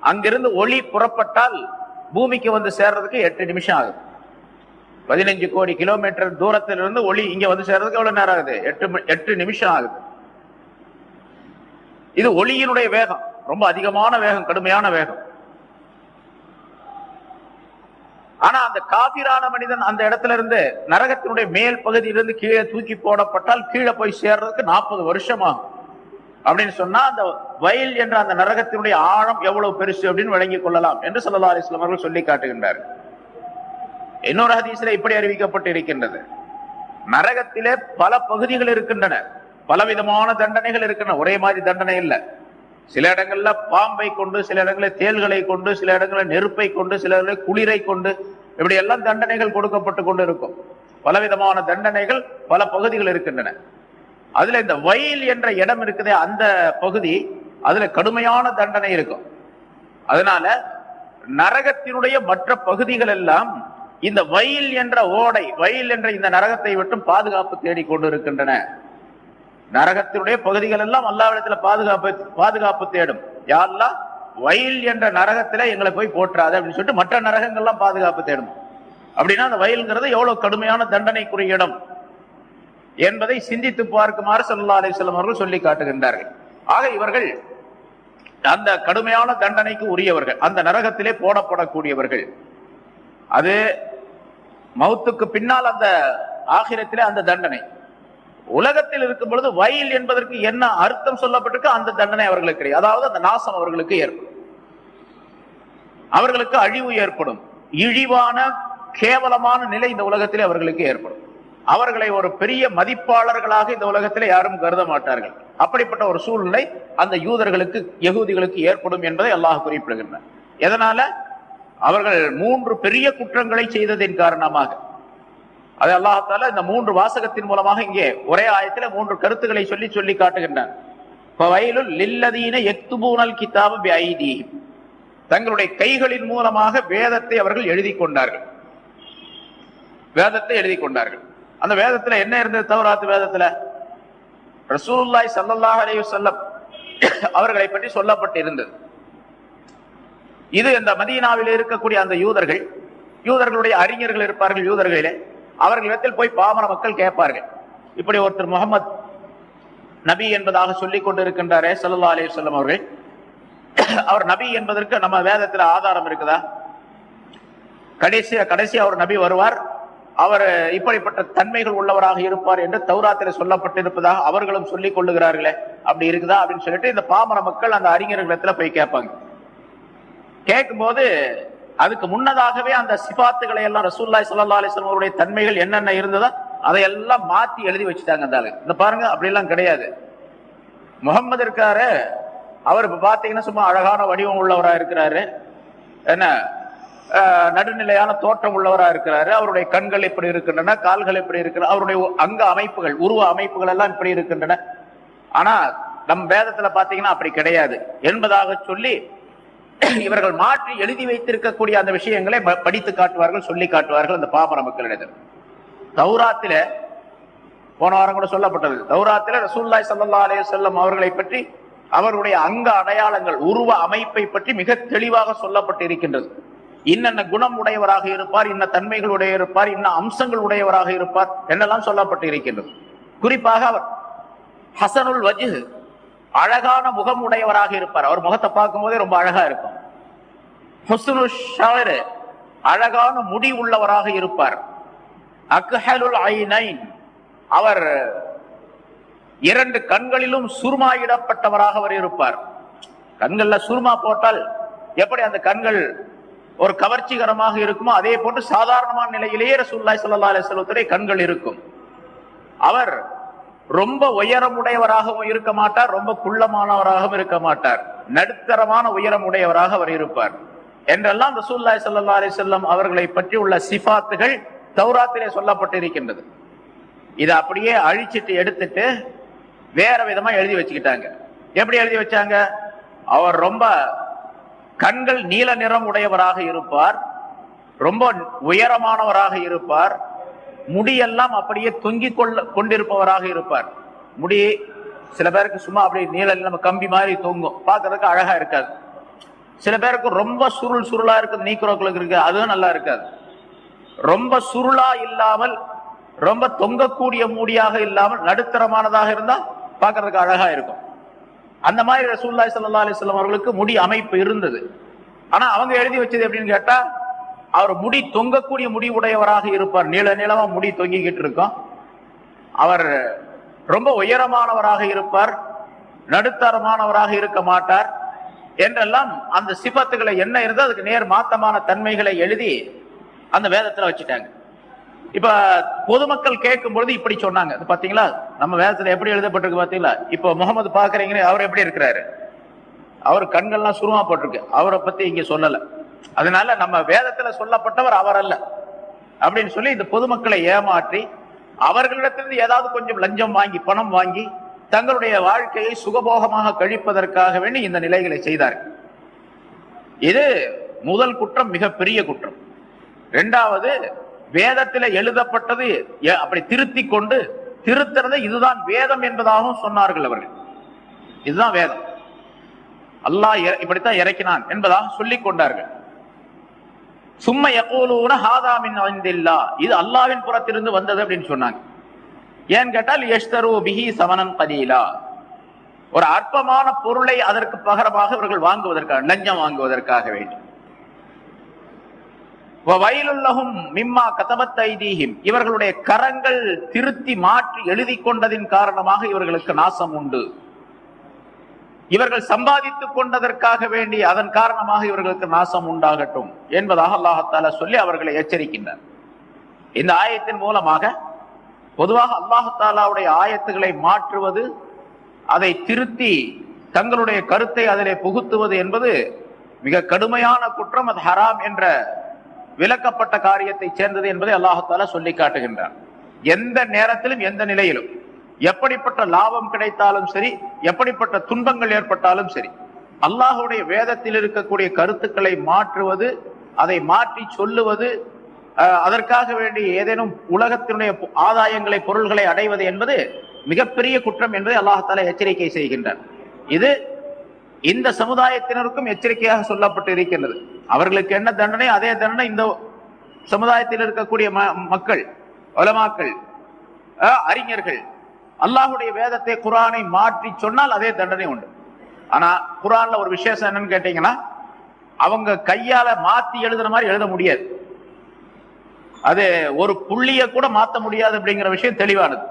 அங்கிருந்து ஒளி புறப்பட்டால் பூமிக்கு வந்து சேர்றதுக்கு எட்டு நிமிஷம் ஆகுது. பதினஞ்சு கோடி கிலோமீட்டர் தூரத்திலிருந்து ஒளி இங்க வந்து சேர்றதுக்கு எவ்வளவு நேரம் ஆகுது? எட்டு எட்டு நிமிஷம் ஆகுது. இது ஒளியினுடைய வேகம். ரொம்ப அதிகமான வேகம் கடுமையான வேகம். ஆனா அந்த காபிரான மனிதன் அந்த இடத்துல இருந்து நரகத்தினுடைய மேல் பகுதியிலிருந்து கீழே தூக்கி போடப்பட்டால் கீழே போய் சேர்றதுக்கு நாற்பது வருஷம் ஆகும் அப்படின்னு சொன்னா அந்த வயல் என்ற அந்த நரகத்தினுடைய ஆழம் எவ்வளவு பெருசு அப்படின்னு வழங்கிக் கொள்ளலாம் என்று சல்லா அலிஸ்லாம் அவர்கள் சொல்லி காட்டுகின்றார் இன்னொரு ஹதீஸ்ல இப்படி அறிவிக்கப்பட்டு இருக்கின்றது. நரகத்திலே பல பகுதிகள் இருக்கின்றன. பலவிதமான தண்டனைகள் இருக்கின்றன. ஒரே மாதிரி தண்டனை இல்லை. சில இடங்கள்ல பாம்பை கொண்டு சில இடங்களில் தேல்களை கொண்டு சில இடங்களில் நெருப்பை கொண்டு சில இடங்களில் குளிரை கொண்டு இப்படி எல்லாம் தண்டனைகள் கொடுக்கப்பட்டு கொண்டு இருக்கும் பலவிதமான தண்டனைகள் பல பகுதிகள் இருக்கின்றன. அதுல இந்த வயல் என்ற இடம் இருக்குதே அந்த பகுதி அதுல கடுமையான தண்டனை இருக்கும். அதனால நரகத்தினுடைய மற்ற பகுதிகள் எல்லாம் இந்த வயல் என்ற ஓடை வயல் என்ற இந்த நரகத்தை விட்டும் பாதுகாப்பு தேடிக்கொண்டு இருக்கின்றன நரகத்தினுடைய பகுதிகள் எல்லாம் அல்லாவிடத்துல பாதுகாப்பு பாதுகாப்பு தேடும். யாரெல்லாம் வயல் என்ற நரகத்துல எங்களை போய் போற்றாது அப்படின்னு சொல்லிட்டு மற்ற நரகங்கள்லாம் பாதுகாப்பு தேடும். அப்படின்னா அந்த வயல்ங்கிறது எவ்வளவு கடுமையான தண்டனைக்குரிய இடம் என்பதை சிந்தித்து பார்க்குமாறு சல்லா அலிஸ்லாம் அவர்கள் சொல்லி காட்டுகின்றார்கள். ஆக இவர்கள் அந்த கடுமையான தண்டனைக்கு உரியவர்கள் அந்த நரகத்திலே போடப்படக்கூடியவர்கள். அது மௌத்துக்கு பின்னால் அந்த ஆகிரத்திலே அந்த தண்டனை. உலகத்தில் இருக்கும் பொழுது வயல் என்பதற்கு என்ன அர்த்தம் சொல்லப்பட்டிருக்கு அந்த தண்டனை அவர்களுக்கு கிடையாது. அதாவது அந்த நாசம் அவர்களுக்கு ஏற்படும். அவர்களுக்கு அழிவு ஏற்படும். இழிவான கேவலமான நிலை இந்த உலகத்திலே அவர்களுக்கு ஏற்படும். அவர்களை ஒரு பெரிய மதிப்பாளர்களாக இந்த உலகத்திலே யாரும் கருத மாட்டார்கள். அப்படிப்பட்ட ஒரு சூழ்நிலை அந்த யூதர்களுக்கு எகுதிகளுக்கு ஏற்படும் என்பதை அல்லாஹ் குறிப்பிடுகின்றனர் எதனால? அவர்கள் மூன்று பெரிய குற்றங்களை செய்ததின் காரணமாக. அது அல்லாஹால இந்த மூன்று வாசகத்தின் மூலமாக இங்கே ஒரே ஆயத்துல மூன்று கருத்துக்களை சொல்லி சொல்லி காட்டுகின்றார் வயலுள் லில்லதீன தங்களுடைய கைகளின் மூலமாக வேதத்தை அவர்கள் எழுதி கொண்டார்கள். வேதத்தை எழுதி கொண்டார்கள். அந்த வேதத்துல என்ன இருந்தது? தவறாத்து வேதத்துல? ரசூல்லாய் சல்லாஹ் அலி வஸல்லம் அவர்களை பற்றி சொல்லப்பட்டிருந்தது. இது இந்த மதீனாவில் இருக்கக்கூடிய அந்த யூதர்கள் யூதர்களுடைய அறிஞர்கள் இருப்பார்கள் யூதர்களிலே. அவர்களிடத்தில் போய் பாமர மக்கள் கேட்பார்கள். இப்படி ஒருத்தர் முகமது நபி என்பதாக சொல்லிக் கொண்டிருக்கின்றாரே சல்லா அலி சொல்லம் அவர்கள். அவர் நபி என்பதற்கு நம்ம வேதத்தில் ஆதாரம் இருக்குதா? கடைசி கடைசி அவர் நபி வருவார். அவர் இப்படிப்பட்ட தன்மைகள் உள்ளவராக இருப்பார் என்று தௌராத்திரை சொல்லப்பட்டிருப்பதாக அவர்களும் சொல்லிக் கொள்ளுகிறார்களே அப்படி இருக்குதா அப்படின்னு சொல்லிட்டு இந்த பாமர மக்கள் அந்த அறிஞர்களிடத்துல போய் கேட்பாங்க. கேட்கும்போது அதுக்கு முன்னதாகவே அந்த சிபாத்துகளை எல்லாம் ரசூல்லாய் சல்லா அலிஸ்லாம் அவருடைய தன்மைகள் என்னென்ன இருந்ததோ அதையெல்லாம் மாத்தி எழுதி வச்சுட்டாங்க அந்த ஆளு. இந்த பாருங்க அப்படிலாம் கிடையாது. முகம்மது இருக்காரு. அவர் இப்ப பாத்தீங்கன்னா சும்மா அழகான வடிவம் உள்ளவரா இருக்கிறாரு. என்ன? நடுநிலையான தோற்றம் உள்ளவரா இருக்கிறாரு. அவருடைய கண்கள் இப்படி இருக்கின்றன கால்கள் இப்படி இருக்கின்றன அவருடைய அங்க அமைப்புகள் உருவ அமைப்புகள் எல்லாம் இப்படி இருக்கின்றன. ஆனா நம் வேதத்துல பாத்தீங்கன்னா அப்படி கிடையாது. என்பதாக சொல்லி இவர்கள் மாற்றி எழுதி வைத்திருக்கக்கூடிய அந்த விஷயங்களை படித்து காட்டுவார்கள் சொல்லி காட்டுவார்கள் அந்த பாமர மக்களிடம் தௌராத்தில போன வாரம் கூட சொல்லப்பட்டது தௌராத்தில ரசூல்லாய் சல்லா அலே செல்லம் அவர்களை பற்றி அவருடைய அங்க அடையாளங்கள் உருவ அமைப்பை பற்றி மிக தெளிவாக சொல்லப்பட்டு இருக்கின்றது இன்னென்ன குணம் உடையவராக இருப்பார் இன்ன தன்மைகள் உடைய இருப்பார் இன்ன அம்சங்கள் உடையவராக இருப்பார் என்னெல்லாம் சொல்லப்பட்டு இருக்கின்றது குறிப்பாக அவர் ஹசனுல் வஜு அழகான முகம் உடையவராக இருப்பார். அவர் முகத்தை பார்க்கும் போதே ரொம்ப அழகா இருக்கும். ஹுஸ்னு ஷாரு அழகான முடி உள்ளவராக இருப்பார். அக்ஹலுல் ஐனைன் அவர் இரண்டு கண்களிலும் சுருமாயிடப்பட்டவராக அவர் இருப்பார். கண்கள்ல சுருமா போட்டால் எப்படி அந்த கண்கள் ஒரு கவர்ச்சிகரமாக இருக்குமோ அதே போன்று சாதாரணமான நிலையிலேயே ரசூல்லாய் சல்லா அலிஸ்வலத்துடைய கண்கள் இருக்கும். அவர் ரொம்ப உயரமுடையவராகவும் இருக்க மாட்டார் ரொம்ப குள்ளமானவராகவும் இருக்க மாட்டார். நடுத்தரமான உயரம் உடையவராக அவர் இருப்பார். என்றெல்லாம் ரசூல்லாய் சல்லா அலி செல்லம் அவர்களை பற்றி உள்ள சிபாத்துகள் தௌராத்திலே சொல்லப்பட்டிருக்கின்றது. இதை அப்படியே அழிச்சிட்டு எடுத்துட்டு வேற விதமா எழுதி வச்சுக்கிட்டாங்க. எப்படி எழுதி வச்சாங்க? அவர் ரொம்ப கண்கள் நீல நிறம் உடையவராக இருப்பார் ரொம்ப உயரமானவராக இருப்பார் முடியெல்லாம் அப்படியே தொங்கிக் கொள்ள கொண்டிருப்பவராக இருப்பார். முடி சில பேருக்கு சும்மா அப்படியே நீள நம்ம கம்பி மாதிரி தொங்கும். பார்க்கறதுக்கு அழகா இருக்காது. சில பேருக்கு ரொம்ப சுருள் சுருளா இருக்கு நீக்கிறோக்களுக்கு இருக்கு அதுவும் நல்லா இருக்காது. ரொம்ப சுருளா இல்லாமல் ரொம்ப தொங்கக்கூடிய மூடியாக இல்லாமல் நடுத்தரமானதாக இருந்தா பார்க்கறதுக்கு அழகா இருக்கும். அந்த மாதிரி ரசூல்லாய் சல்லா அலிஸ்லாம் அவர்களுக்கு முடி அமைப்பு இருந்தது. ஆனா அவங்க எழுதி வச்சது எப்படின்னு கேட்டா அவர் முடி தொங்கக்கூடிய முடி உடையவராக இருப்பார். நீள நீளமா முடி தொங்கிக்கிட்டு இருக்கும். அவர் ரொம்ப உயரமானவராக இருப்பார். நடுத்தரமானவராக இருக்க மாட்டார். என்றெல்லாம் அந்த சிபத்துகளை என்ன இருந்தோ அதுக்கு நேர் மாத்தமான தன்மைகளை எழுதி அந்த வேதத்துல வச்சுட்டாங்க. இப்ப பொதுமக்கள் கேட்கும் பொழுது இப்படி சொன்னாங்க. இது பாத்தீங்களா? நம்ம வேதத்துல எப்படி எழுதப்பட்டிருக்கு பாத்தீங்களா? இப்ப முகமது பாக்குறீங்க அவர் எப்படி இருக்கிறாரு? அவர் கண்கள்லாம் சுருமா போட்டிருக்கு. அவரை பத்தி இங்க சொல்லலை. அதனால நம்ம வேதத்துல சொல்லப்பட்டவர் அவர் அல்ல அப்படின்னு சொல்லி இந்த பொதுமக்களை ஏமாற்றி அவர்களிடத்திலிருந்து ஏதாவது கொஞ்சம் லஞ்சம் வாங்கி பணம் வாங்கி தங்களுடைய வாழ்க்கையை சுகபோகமாக கழிப்பதற்காக வேண்டி இந்த நிலைகளை செய்தார்கள் இது முதல் குற்றம் மிகப்பெரிய குற்றம். இரண்டாவது வேதத்தில் எழுதப்பட்டது அப்படி திருத்தி கொண்டு திருத்தறது இதுதான் வேதம் என்பதாகவும் சொன்னார்கள் அவர்கள். இதுதான் வேதம். அல்லாஹ் இப்படித்தான் இறக்கினான் என்பதாக சொல்லிக் கொண்டார்கள். சும்மா யகூலூன ஹாதாமின் மின் இது அல்லாஹ்வின் புறத்திலிருந்து வந்தது அப்படின்னு சொன்னாங்க. ஏன் கேட்டால் யஷ்தரு பிஹி சமனன் கலீலா. ஒரு அற்பமான பொருளை அதற்கு பகரமாக இவர்கள் வாங்குவதற்காக லஞ்சம் வாங்குவதற்காக வேண்டும். வயலுள்ளகும் மிம்மா கதபத் ஐதீஹிம். இவர்களுடைய கரங்கள் திருத்தி மாற்றி எழுதி கொண்டதின் காரணமாக இவர்களுக்கு நாசம் உண்டு. இவர்கள் சம்பாதித்துக் கொண்டதற்காக வேண்டி அதன் காரணமாக இவர்களுக்கு நாசம் உண்டாகட்டும் என்பதாக அல்லாஹால சொல்லி அவர்களை எச்சரிக்கின்றார். இந்த ஆயத்தின் மூலமாக பொதுவாக அல்லாஹாலாவுடைய ஆயத்துகளை மாற்றுவது அதை திருத்தி தங்களுடைய கருத்தை அதிலே புகுத்துவது என்பது மிக கடுமையான குற்றம் அது ஹராம் என்ற விலக்கப்பட்ட காரியத்தை சேர்ந்தது என்பதை அல்லாஹால சொல்லி காட்டுகின்றார் எந்த நேரத்திலும் எந்த நிலையிலும் எப்படிப்பட்ட லாபம் கிடைத்தாலும் சரி எப்படிப்பட்ட துன்பங்கள் ஏற்பட்டாலும் சரி அல்லாஹுடைய வேதத்தில் இருக்கக்கூடிய கருத்துக்களை மாற்றுவது அதை மாற்றி சொல்லுவது அதற்காக வேண்டி ஏதேனும் உலகத்தினுடைய ஆதாயங்களை பொருள்களை அடைவது என்பது மிகப்பெரிய குற்றம் என்பதை அல்லாஹால எச்சரிக்கை செய்கின்றார் இது இந்த சமுதாயத்தினருக்கும் எச்சரிக்கையாக சொல்லப்பட்டு இருக்கின்றது. அவர்களுக்கு என்ன தண்டனை? அதே தண்டனை இந்த சமுதாயத்தில் இருக்கக்கூடிய ம- மக்கள் உலமாக்கள் அறிஞர்கள் அல்லாஹுடைய வேதத்தை குரானை மாற்றி சொன்னால் அதே தண்டனை உண்டு. ஆனா குரான்ல ஒரு விசேஷம் என்னன்னு கேட்டீங்கன்னா அவங்க கையால மாத்தி எழுதுற மாதிரி எழுத முடியாது. அது ஒரு புள்ளிய கூட மாத்த முடியாது அப்படிங்கிற விஷயம் தெளிவானது.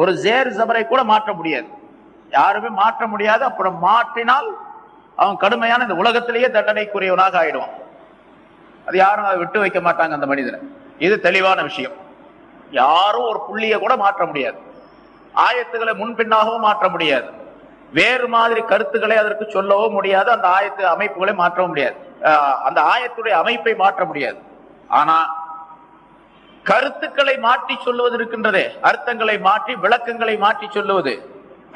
ஒரு ஜேர் ஜபரை கூட மாற்ற முடியாது. யாருமே மாற்ற முடியாது அப்புறம் மாற்றினால் அவன் கடுமையான இந்த உலகத்திலேயே தண்டனைக்குரியவனாக ஆயிடுவான். அது யாரும் அதை விட்டு வைக்க மாட்டாங்க அந்த மனிதனை. இது தெளிவான விஷயம். யாரும் ஒரு புள்ளிய கூட மாற்ற முடியாது. ஆயத்துக்களை முன்பின்னாகவும் மாற்ற முடியாது. வேறு மாதிரி கருத்துக்களை அதற்கு சொல்லவும் முடியாது. அந்த ஆயத்து அமைப்புகளை மாற்றவும் முடியாது. அந்த ஆயத்துடைய அமைப்பை மாற்ற முடியாது. ஆனா கருத்துக்களை மாற்றி சொல்லுவது இருக்கின்றதே. அர்த்தங்களை மாற்றி விளக்கங்களை மாற்றி சொல்லுவது.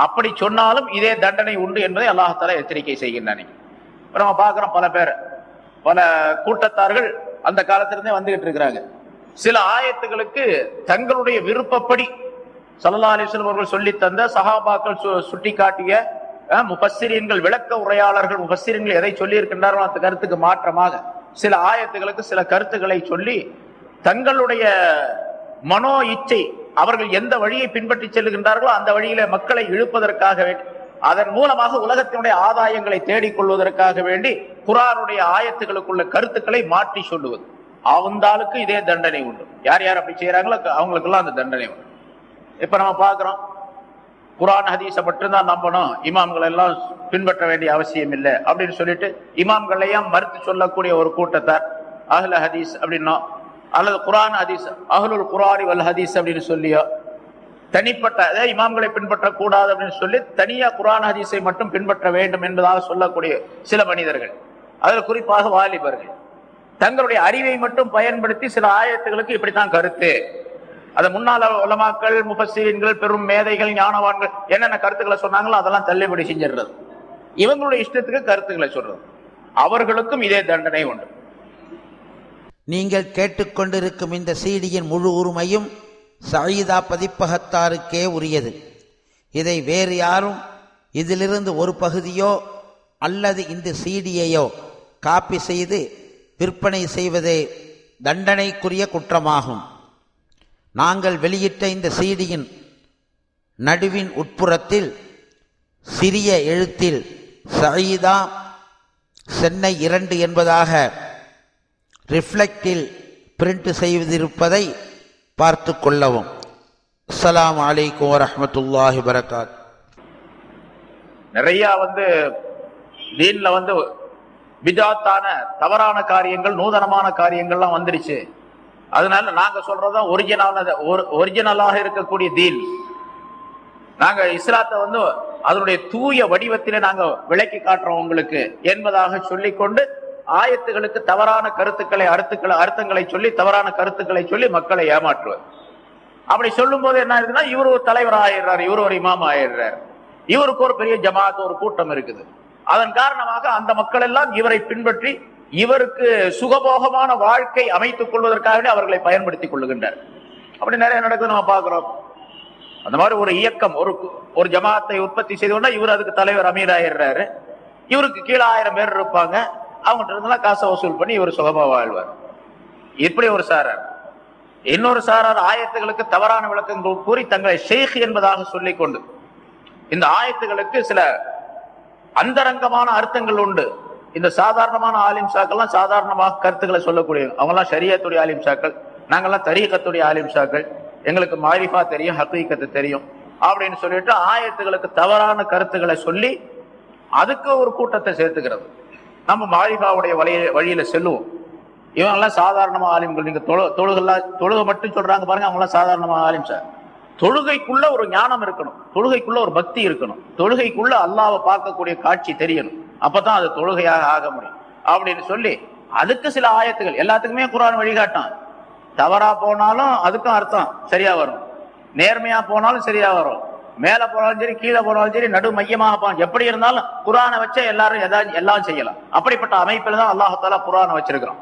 அப்படி சொன்னாலும் இதே தண்டனை உண்டு என்பதை அல்லாஹால எச்சரிக்கை செய்கின்றன நம்ம பார்க்கிறோம் பல பேர். பல கூட்டத்தார்கள் அந்த காலத்திலிருந்தே வந்துகிட்டு இருக்கிறாங்க. சில ஆயத்துகளுக்கு தங்களுடைய விருப்பப்படி சல்லா அலிஸ்லம் அவர்கள் சொல்லி தந்த சஹாபாக்கள் சுட்டி காட்டிய முபசிரியன்கள் விளக்க உரையாளர்கள் முபஸ்ஸிரியன்கள் எதை சொல்லி இருக்கின்றார்களோ அந்த கருத்துக்கு மாற்றமாக சில ஆயத்துகளுக்கு சில கருத்துக்களை சொல்லி தங்களுடைய மனோ இச்சை அவர்கள் எந்த வழியை பின்பற்றி செல்கின்றார்களோ அந்த வழியில மக்களை இழுப்பதற்காக வேண்டி அதன் மூலமாக உலகத்தினுடைய ஆதாயங்களை தேடிக் கொள்வதற்காக வேண்டி குரானுடைய ஆயத்துகளுக்குள்ள கருத்துக்களை மாற்றி சொல்லுவது. அவந்தாளுக்கு இதே தண்டனை உண்டு. யார் யார் அப்படி செய்யறாங்களோ அவங்களுக்கெல்லாம் அந்த தண்டனை உண்டு. இப்ப நம்ம பார்க்குறோம். குரான் ஹதீஸை மட்டும்தான் நம்பணும். இமாம்கள் எல்லாம் பின்பற்ற வேண்டிய அவசியம் இல்லை அப்படின்னு சொல்லிட்டு இமாம்களையும் மறுத்து சொல்லக்கூடிய ஒரு கூட்டத்தார் அஹ்ல ஹதீஸ் அப்படின்னா அல்லது குரான் ஹதீஸ் அஹ்லுல் குரானி வல் ஹதீஸ் அப்படின்னு சொல்லியோ தனிப்பட்ட அதாவது இமாம்களை பின்பற்றக்கூடாது அப்படின்னு சொல்லி தனியா குரான் ஹதீஸை மட்டும் பின்பற்ற வேண்டும் என்பதாக சொல்லக்கூடிய சில மனிதர்கள். அதில் குறிப்பாக வாலிபர்கள். தங்களுடைய அறிவை மட்டும் பயன்படுத்தி சில ஆயத்துகளுக்கு இப்படித்தான் கருத்து. அதை முன்னால உலமாக்கள் முபசீன்கள் பெரும் மேதைகள் ஞானவான்கள் என்னென்ன கருத்துக்களை சொன்னாங்களோ அதெல்லாம் தள்ளுபடி செஞ்சிடுறது. இவங்களுடைய இஷ்டத்துக்கு கருத்துக்களை சொல்றது. அவர்களுக்கும் இதே தண்டனை உண்டு. நீங்கள் கேட்டுக்கொண்டிருக்கும் இந்த சீடியின் முழு உரிமையும் சயீதா பதிப்பகத்தாருக்கே உரியது. இதை வேறு யாரும் இதிலிருந்து ஒரு பகுதியோ அல்லது இந்த சீடியையோ காப்பி செய்து விற்பனை செய்வதே தண்டனைக்குரிய குற்றமாகும். நாங்கள் வெளியிட்ட இந்த செய்தியின் நடுவின் உட்புறத்தில் சிறிய எழுத்தில் சயீதா சென்னை இரண்டு என்பதாக ரிஃப்ளெக்டில் பிரிண்ட் செய்திருப்பதை பார்த்து கொள்ளவும். அஸ்லாம் அலைக்கும் வரமத்துல்லாஹி வரகாத் நிறைய வந்து தீன்ல வந்து பிஜாத்தான தவறான காரியங்கள் நூதனமான காரியங்கள்லாம் வந்துருச்சு. அதனால நாங்க சொல்றதும் ஒரிஜினல் ஒரிஜினலாக இருக்கக்கூடிய தீன் நாங்க இஸ்லாத்தை வந்து அதனுடைய தூய வடிவத்திலே நாங்க விளக்கி காட்டுறோம் உங்களுக்கு என்பதாக சொல்லிக்கொண்டு ஆயத்துகளுக்கு தவறான கருத்துக்களை அறுத்துக்களை அர்த்தங்களை சொல்லி தவறான கருத்துக்களை சொல்லி மக்களை ஏமாற்றுவார் அப்படி சொல்லும் போது என்ன ஆயிருதுன்னா இவர் ஒரு தலைவர் ஆயிடுறாரு இவர் ஒரு இமாம் ஆயிடுறாரு. இவருக்கு ஒரு பெரிய ஜமாத் ஒரு கூட்டம் இருக்குது. அதன் காரணமாக அந்த மக்கள் எல்லாம் இவரை பின்பற்றி இவருக்கு சுகபோகமான வாழ்க்கை அமைத்துக் கொள்வதற்காகவே அவர்களை பயன்படுத்திக் கொள்ளுகின்றார். அப்படி நிறைய நடக்குது நம்ம பார்க்கிறோம். அந்த மாதிரி ஒரு இயக்கம் ஒரு ஒரு ஜமாத்தை உற்பத்தி செய்தோம்னா இவர் அதுக்கு தலைவர் அமீர் ஆயிடுறாரு. இவருக்கு கீழே ஆயிரம் பேர் இருப்பாங்க. அவங்ககிட்ட இருந்தாலும் காசை வசூல் பண்ணி இவர் சுகமா வாழ்வார். இப்படி ஒரு சாரார். இன்னொரு சாரார் ஆயத்துகளுக்கு தவறான விளக்கங்கள் கூறி தங்களை ஷேக் என்பதாக சொல்லிக் கொண்டு இந்த ஆயத்துகளுக்கு சில அந்தரங்கமான அர்த்தங்கள் உண்டு. இந்த சாதாரணமான ஆலிம்சாக்கள்லாம் சாதாரணமாக கருத்துக்களை சொல்லக்கூடிய அவங்கெல்லாம் ஷரியத்துடைய ஆலிம்சாக்கள் நாங்கள்லாம் தரீகத்துடைய ஆலிம்சாக்கள் எங்களுக்கு மாரிஃபா தெரியும் ஹக்கீக்கத்து தெரியும் அப்படின்னு சொல்லிட்டு ஆயத்துகளுக்கு தவறான கருத்துக்களை சொல்லி அதுக்கு ஒரு கூட்டத்தை சேர்த்துக்கிறது. நம்ம மாரிஃபாவுடைய வழிய வழியில செல்லுவோம். இவங்கெல்லாம் சாதாரணமாக ஆலிம்கள். நீங்க தொழு தொழுகெல்லாம் தொழுகை மட்டும் சொல்றாங்க பாருங்க அவங்களாம் சாதாரணமாக ஆலிம் சார் தொழுகைக்குள்ள ஒரு ஞானம் இருக்கணும். தொழுகைக்குள்ள ஒரு பக்தி இருக்கணும். தொழுகைக்குள்ள அல்லாவை பார்க்கக்கூடிய காட்சி தெரியணும். அப்பதான் அது தொழுகையாக ஆக முடியும். அப்படின்னு சொல்லி அதுக்கு சில ஆயத்துகள். எல்லாத்துக்குமே குரான் வழிகாட்டான் தவறா போனாலும் அதுக்கும் அர்த்தம் சரியா வரும். நேர்மையா போனாலும் சரியா வரும். மேல போனாலும் சரி கீழே போனாலும் சரி நடு மையமாக போனாலும் எப்படி இருந்தாலும் குரானை வச்சா எல்லாரும் எதாவது எல்லாம் செய்யலாம். அப்படிப்பட்ட அமைப்பில் தான் அல்லாஹால குரானை வச்சிருக்கிறோம்.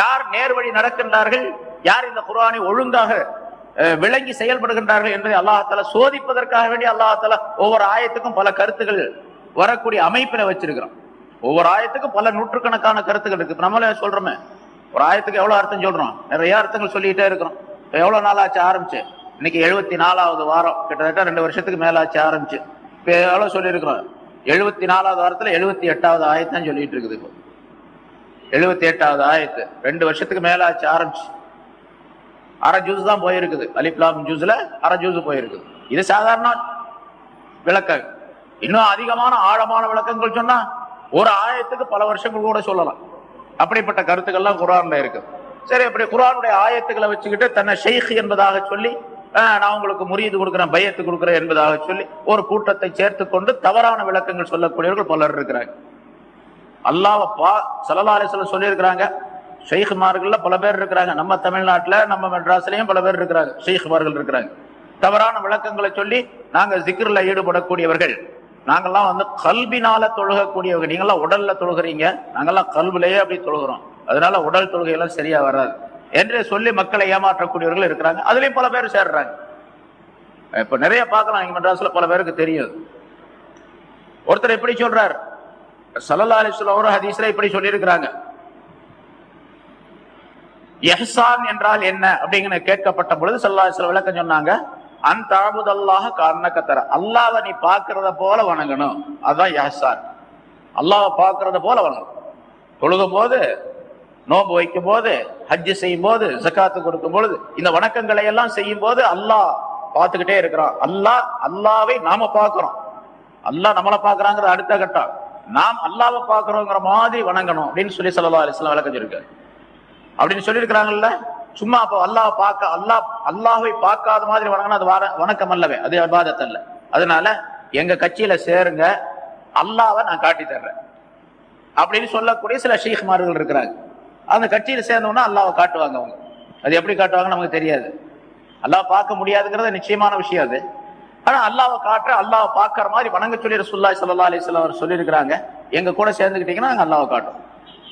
யார் நேர்வழி நடக்கின்றார்கள் யார் இந்த குரானை ஒழுங்காக விளங்கி செயல்படுகின்றார்கள் என்பதை அல்லாஹால சோதிப்பதற்காக வேண்டி அல்லாஹால ஒவ்வொரு ஆயத்துக்கும் பல கருத்துகள் வரக்கூடிய அமைப்பில வச்சிருக்கிறோம். ஒவ்வொரு ஆயத்துக்கும் பல நூற்றுக்கணக்கான கருத்துக்கள் இருக்கு. நம்மளே சொல்றோமே ஒரு ஆயத்துக்கு எவ்வளவு அர்த்தம் சொல்றோம்? நிறைய அர்த்தங்கள் சொல்லிட்டே இருக்கிறோம். இப்போ எவ்வளவு நாள் ஆச்சு ஆரம்பிச்சு? இன்னைக்கு எழுபத்தி நாலாவது வாரம் கிட்டத்தட்ட ரெண்டு வருஷத்துக்கு மேலே ஆச்சு ஆரம்பிச்சு. இப்போ எவ்வளவு சொல்லியிருக்கிறோம்? எழுபத்தி நாலாவது வாரத்தில் எழுபத்தி எட்டாவது ஆயத்தான் சொல்லிட்டு இருக்குது இப்போ. எழுபத்தி எட்டாவது ஆயத்து ரெண்டு வருஷத்துக்கு மேலே ஆச்சு ஆரம்பிச்சு. அரை ஜூஸ் தான் போயிருக்குது. அலிப்லாம் ஜூஸ்ல அரை ஜூஸ் போயிருக்குது. இது சாதாரண விளக்கம் இன்னும் அதிகமான ஆழமான விளக்கங்கள் சொன்னா ஒரு ஆயத்துக்கு பல வருஷங்கள் கூட சொல்லலாம். அப்படிப்பட்ட கருத்துக்கள்லாம் குரான்ல இருக்கு. சரி அப்படி குரானுடைய ஆயத்துக்களை வச்சுக்கிட்டு தன்னை ஷெய்க் என்பதாக சொல்லி நான் உங்களுக்கு முறியது கொடுக்குறேன் பயத்து கொடுக்குறேன் என்பதாக சொல்லி ஒரு கூட்டத்தை சேர்த்து கொண்டு தவறான விளக்கங்கள் சொல்லக்கூடியவர்கள் பலர் இருக்கிறாங்க. அல்லாஹ் பா சல்லா அலிஸ்வலம் சொல்லியிருக்கிறாங்க ஷெய்குமார்கள்ல பல பேர் இருக்கிறாங்க நம்ம தமிழ்நாட்டில் நம்ம மெட்ராஸ்லயும் பல பேர் இருக்கிறாங்க ஷெய்குமார்கள் இருக்கிறாங்க. தவறான விளக்கங்களை சொல்லி நாங்கள் ஜிக்ரில் ஈடுபடக்கூடியவர்கள். நாங்கள்லாம் வந்து கல்வினால தொழுகக்கூடியவங்க. நீங்கெல்லாம் உடல்ல தொழுகிறீங்க. நாங்கெல்லாம் கல்விலேயே அப்படி தொழுகிறோம். அதனால உடல் தொழுகையெல்லாம் சரியா வராது. என்று சொல்லி மக்களை ஏமாற்றக்கூடியவர்கள் இருக்கிறாங்க. அதுலயும் பல பேர் சேர்றாங்க. இப்ப நிறைய பார்க்கலாம். இங்க மெட்ராஸ்ல பல பேருக்கு தெரியும். ஒருத்தர் எப்படி சொல்றார். சல்லல்லா அலிஸ்லாம் ஒரு ஹதீஸ்ல இப்படி சொல்லியிருக்கிறாங்க. எஹ்சான் என்றால் என்ன? அப்படிங்கிற கேட்கப்பட்ட பொழுது சல்லா அலிஸ்லாம் விளக்கம் சொன்னாங்க. அன்தாபுதல்லாக காரணக்கத்தர அல்லாவை நீ பார்க்கறத போல வணங்கணும். அதுதான் யஹசான் அல்லாவை பார்க்கறத போல வணங்கணும். தொழுகும் போது நோன்பு வைக்கும் போது ஹஜ்ஜு செய்யும் போது ஜக்காத்து கொடுக்கும் பொழுது இந்த வணக்கங்களை எல்லாம் செய்யும் போது அல்லாஹ் பார்த்துக்கிட்டே இருக்கிறான். அல்லாஹ் அல்லாவை நாம பார்க்கிறோம். அல்லாஹ் நம்மளை பார்க்கறாங்கிறது அடுத்த கட்டம். நாம் அல்லாவை பார்க்கிறோங்கிற மாதிரி வணங்கணும் அப்படின்னு சொல்லி சல்லா அலிஸ்லாம் விளக்கம் சொல்லியிருக்காரு. அப்படின்னு சொல்லியிருக்கிறாங்கல்ல? சும்மா அப்போ அல்லாஹ் பார்க்க அல்லாஹ் அல்லாஹை பார்க்காத மாதிரி வணங்கினா அது வார- வணக்கம் அல்லவே அது அபாதத் அல்ல. அதனால எங்க கட்சியில சேருங்க அல்லாவை நான் காட்டி தர்றேன். அப்படின்னு சொல்லக்கூடிய சில ஷீஹ்மார்கள் இருக்கிறாங்க. அந்த கட்சியில சேர்ந்தோம்னா அல்லாவை காட்டுவாங்க அவங்க. அது எப்படி காட்டுவாங்கன்னு நமக்கு தெரியாது. அல்லாஹ் பார்க்க முடியாதுங்கிறது நிச்சயமான விஷயம் அது. ஆனா அல்லாவை காட்டுற அல்லாவை பார்க்கற மாதிரி வணங்க சொல்லி சுல்லாய் சல்லா அலிஸ்லாம் அவர் சொல்லியிருக்கிறாங்க. எங்க கூட சேர்ந்துக்கிட்டீங்கன்னா நாங்கள் அல்லாவை காட்டும்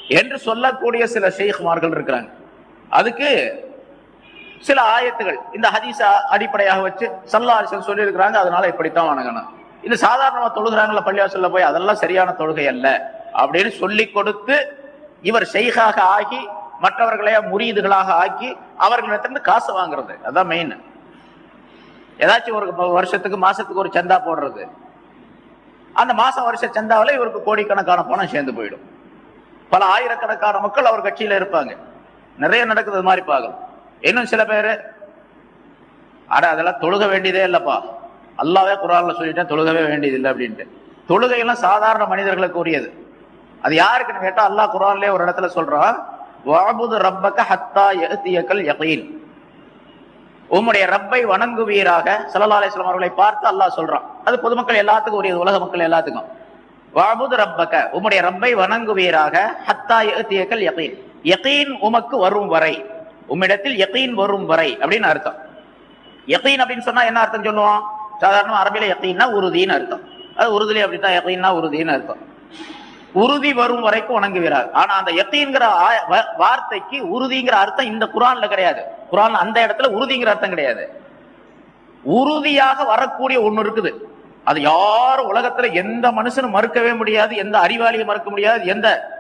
என்று சொல்லக்கூடிய சில ஷேக்மார்கள் இருக்கிறாங்க. அதுக்கு சில ஆயத்துகள் இந்த ஹதீஸ அடிப்படையாக வச்சு சல்லாரிசன் சொல்லியிருக்கிறாங்க அதனால இப்படித்தான் வணங்கணும். இது சாதாரணமா தொழுகிறாங்கல்ல பள்ளிவாசல்ல போய் அதெல்லாம் சரியான தொழுகை அல்ல அப்படின்னு சொல்லி கொடுத்து இவர் செய்காக ஆகி மற்றவர்களையா முறியீடுகளாக ஆக்கி அவர்களிடத்திலிருந்து காசு வாங்குறது. அதான் மெயின் ஏதாச்சும் ஒரு வருஷத்துக்கு மாசத்துக்கு ஒரு சந்தா போடுறது. அந்த மாசம் வருஷ சந்தாவில் இவருக்கு கோடிக்கணக்கான பணம் சேர்ந்து போயிடும். பல ஆயிரக்கணக்கான மக்கள் அவர் கட்சியில இருப்பாங்க. நிறைய நடக்குது மாதிரி பார்க்கலாம் இன்னும் சில பேர் அட அதெல்லாம் தொழுக வேண்டியதே இல்லைப்பா. அல்லாவே குரான்ல சொல்லிட்டேன் தொழுகவே வேண்டியது இல்லை அப்படின்ட்டு. தொழுகையெல்லாம் சாதாரண மனிதர்களுக்கு உரியது. அது யாருக்குன்னு கேட்டால் அல்லாஹ் குரான்லேயே ஒரு இடத்துல சொல்றான் வாபுது ரப்பக ஹத்தா யஹ்தியக்கல் யகைன். உம்முடைய ரப்பை வணங்குவீராக ஸல்லல்லாஹு அவர்களை பார்த்து அல்லாஹ் சொல்றான். அது பொதுமக்கள் எல்லாத்துக்கும் உரியது உலக மக்கள் எல்லாத்துக்கும். வாபுது ரப்பக உம்முடைய ரப்பை வணங்குவீராக ஹத்தா யஹ்தியக்கல் யகைன். யகீன் உமக்கு வரும் வரை. உம்மிடத்தில் யகீன் வரும் வரை அப்படின்னு அர்த்தம். யகீன் அப்படின்னு சொன்னா என்ன அர்த்தம் சொல்லுவோம்? சாதாரண அரபியில யகீன்னா உறுதின்னு அர்த்தம். அது உறுதிலே அப்படித்தான் யகீன்னா உறுதின்னு அர்த்தம். உறுதி வரும் வரைக்கும் வணங்குகிறார். ஆனா அந்த யத்தீன்கிற வ- வார்த்தைக்கு உறுதிங்கிற அர்த்தம் இந்த குரான்ல கிடையாது. குரான் அந்த இடத்துல உறுதிங்கிற அர்த்தம் கிடையாது. உறுதியாக வரக்கூடிய ஒண்ணு இருக்குது. அது யாரும் உலகத்துல எந்த மனுஷனும் மறுக்கவே முடியாது எந்த அறிவாளியும் மறுக்க முடியாது எந்த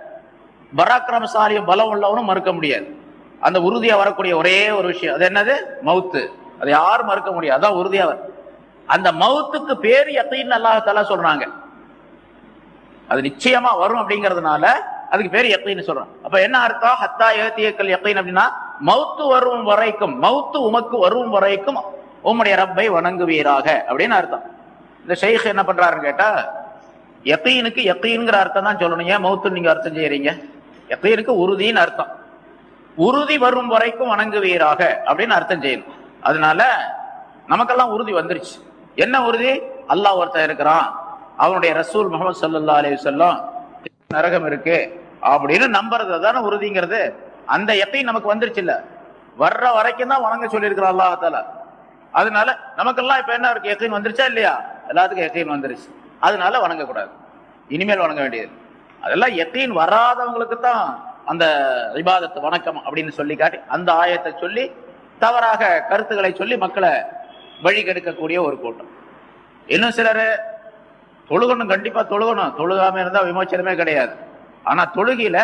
பராக்கிரமசாலியும் பலம் உள்ளவனும் மறுக்க முடியாது. அந்த உறுதியா வரக்கூடிய ஒரே ஒரு விஷயம். அது என்னது? மவுத்து. அதை யாரும் மறுக்க முடியாது. அதான் உறுதியா வரும். அந்த மவுத்துக்கு பேர் எத்தைன்னு அல்லாஹ் சொல்றாங்க. அது நிச்சயமா வரும் அப்படிங்கறதுனால அதுக்கு பேர் எத்தைன்னு சொல்றோம் அப்ப என்ன அர்த்தம்? ஹத்தா ஏத்தியக்கல் எத்தைன் அப்படின்னா மௌத்து வரும் வரைக்கும் மௌத்து உமக்கு வரும் வரைக்கும் உம்முடைய ரப்பை வணங்குவீராக அப்படின்னு அர்த்தம். இந்த ஷெய்க் என்ன பண்றாருன்னு கேட்டா எத்தைனுக்கு யக்கீன்ங்கிற அர்த்தம் தான் சொல்லணும். ஏன் மவுத்து நீங்க அர்த்தம் செய்யறீங்க? யக்கீனுக்கு உறுதின்னு அர்த்தம். உறுதி வரும் வரைக்கும் வணங்குவீராக அப்படின்னு அர்த்தம் செய்யணும் அதனால நமக்கெல்லாம் உறுதி வந்துருச்சு. என்ன உறுதி? அல்லாஹ் ஒருத்தன் இருக்கிறான். அவனுடைய ரசூல் முகமது சல்லா அலி சொல்லம் நரகம் இருக்கு அப்படின்னு நம்புறது தானே உறுதிங்கிறது. அந்த எப்பயும் நமக்கு வந்துருச்சு இல்ல. வர்ற வரைக்கும் தான் வணங்க சொல்லியிருக்கிறான் அல்லாஹால அதனால நமக்கெல்லாம் இப்ப என்ன இருக்கு? எக்கைன் வந்துருச்சா இல்லையா? எல்லாத்துக்கும் எக்கைன் வந்துருச்சு. அதனால வணங்கக்கூடாது. இனிமேல் வணங்க வேண்டியது. அதெல்லாம் எத்தையும் வராதவங்களுக்கு தான் அந்த விவாதத்து வணக்கம் அப்படின்னு சொல்லி காட்டி அந்த ஆயத்தை சொல்லி தவறாக கருத்துக்களை சொல்லி மக்களை வழி கெடுக்கக்கூடிய ஒரு கூட்டம். இன்னும் சிலர் தொழுகணும் கண்டிப்பாக தொழுகணும். தொழுகாம இருந்தால் விமோச்சனமே கிடையாது. ஆனால் தொழுகையில்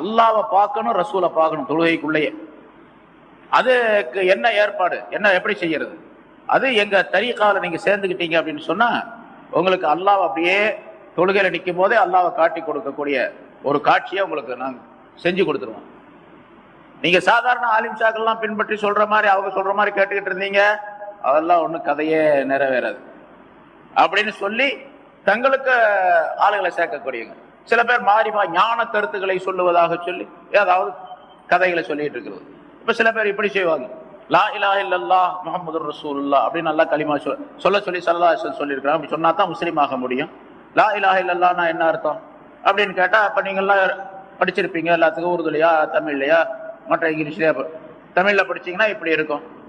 அல்லாவை பார்க்கணும் ரசூலை பார்க்கணும் தொழுகைக்குள்ளேயே. அதுக்கு என்ன ஏற்பாடு என்ன எப்படி செய்யறது? அது எங்கள் தரீக்கால நீங்கள் சேர்ந்துக்கிட்டீங்க அப்படின்னு சொன்னால் உங்களுக்கு அல்லாவை அப்படியே தொழுகையில் நிற்கும் போதே அல்லாவை காட்டி கொடுக்கக்கூடிய ஒரு காட்சியை உங்களுக்கு நாங்கள் செஞ்சு கொடுத்துருவோம். நீங்க சாதாரண ஆலிம் பின்பற்றி சொல்ற மாதிரி அவங்க சொல்ற மாதிரி கேட்டுக்கிட்டு இருந்தீங்க அதெல்லாம் ஒன்றும் கதையே நிறைவேறாது. அப்படின்னு சொல்லி தங்களுக்கு ஆளுகளை சேர்க்கக்கூடியவங்க. சில பேர் மாறி ஞான கருத்துக்களை சொல்லுவதாக சொல்லி ஏதாவது கதைகளை சொல்லிட்டு இருக்கிறது. இப்போ சில பேர் இப்படி செய்வாங்க. லா இலா இல்லல்லா முகமது ரசூல்லா அப்படின்னு நல்லா களிமா சொல்ல சொல்லி சல்லா சொல்லியிருக்கிறாங்க. அப்படி சொன்னா தான் முஸ்லீம் ஆக முடியும். லா இலா இல்லல்லான்னா என்ன அர்த்தம்? அப்படின்னு கேட்டா அப்ப நீங்கள்லாம் படிச்சிருப்பீங்க எல்லாத்துக்கும் உருதுலையா தமிழ்லையா? மற்ற இங்கிலீஷ்லயா? தமிழ்ல படிச்சீங்கன்னா இப்படி இருக்கும்.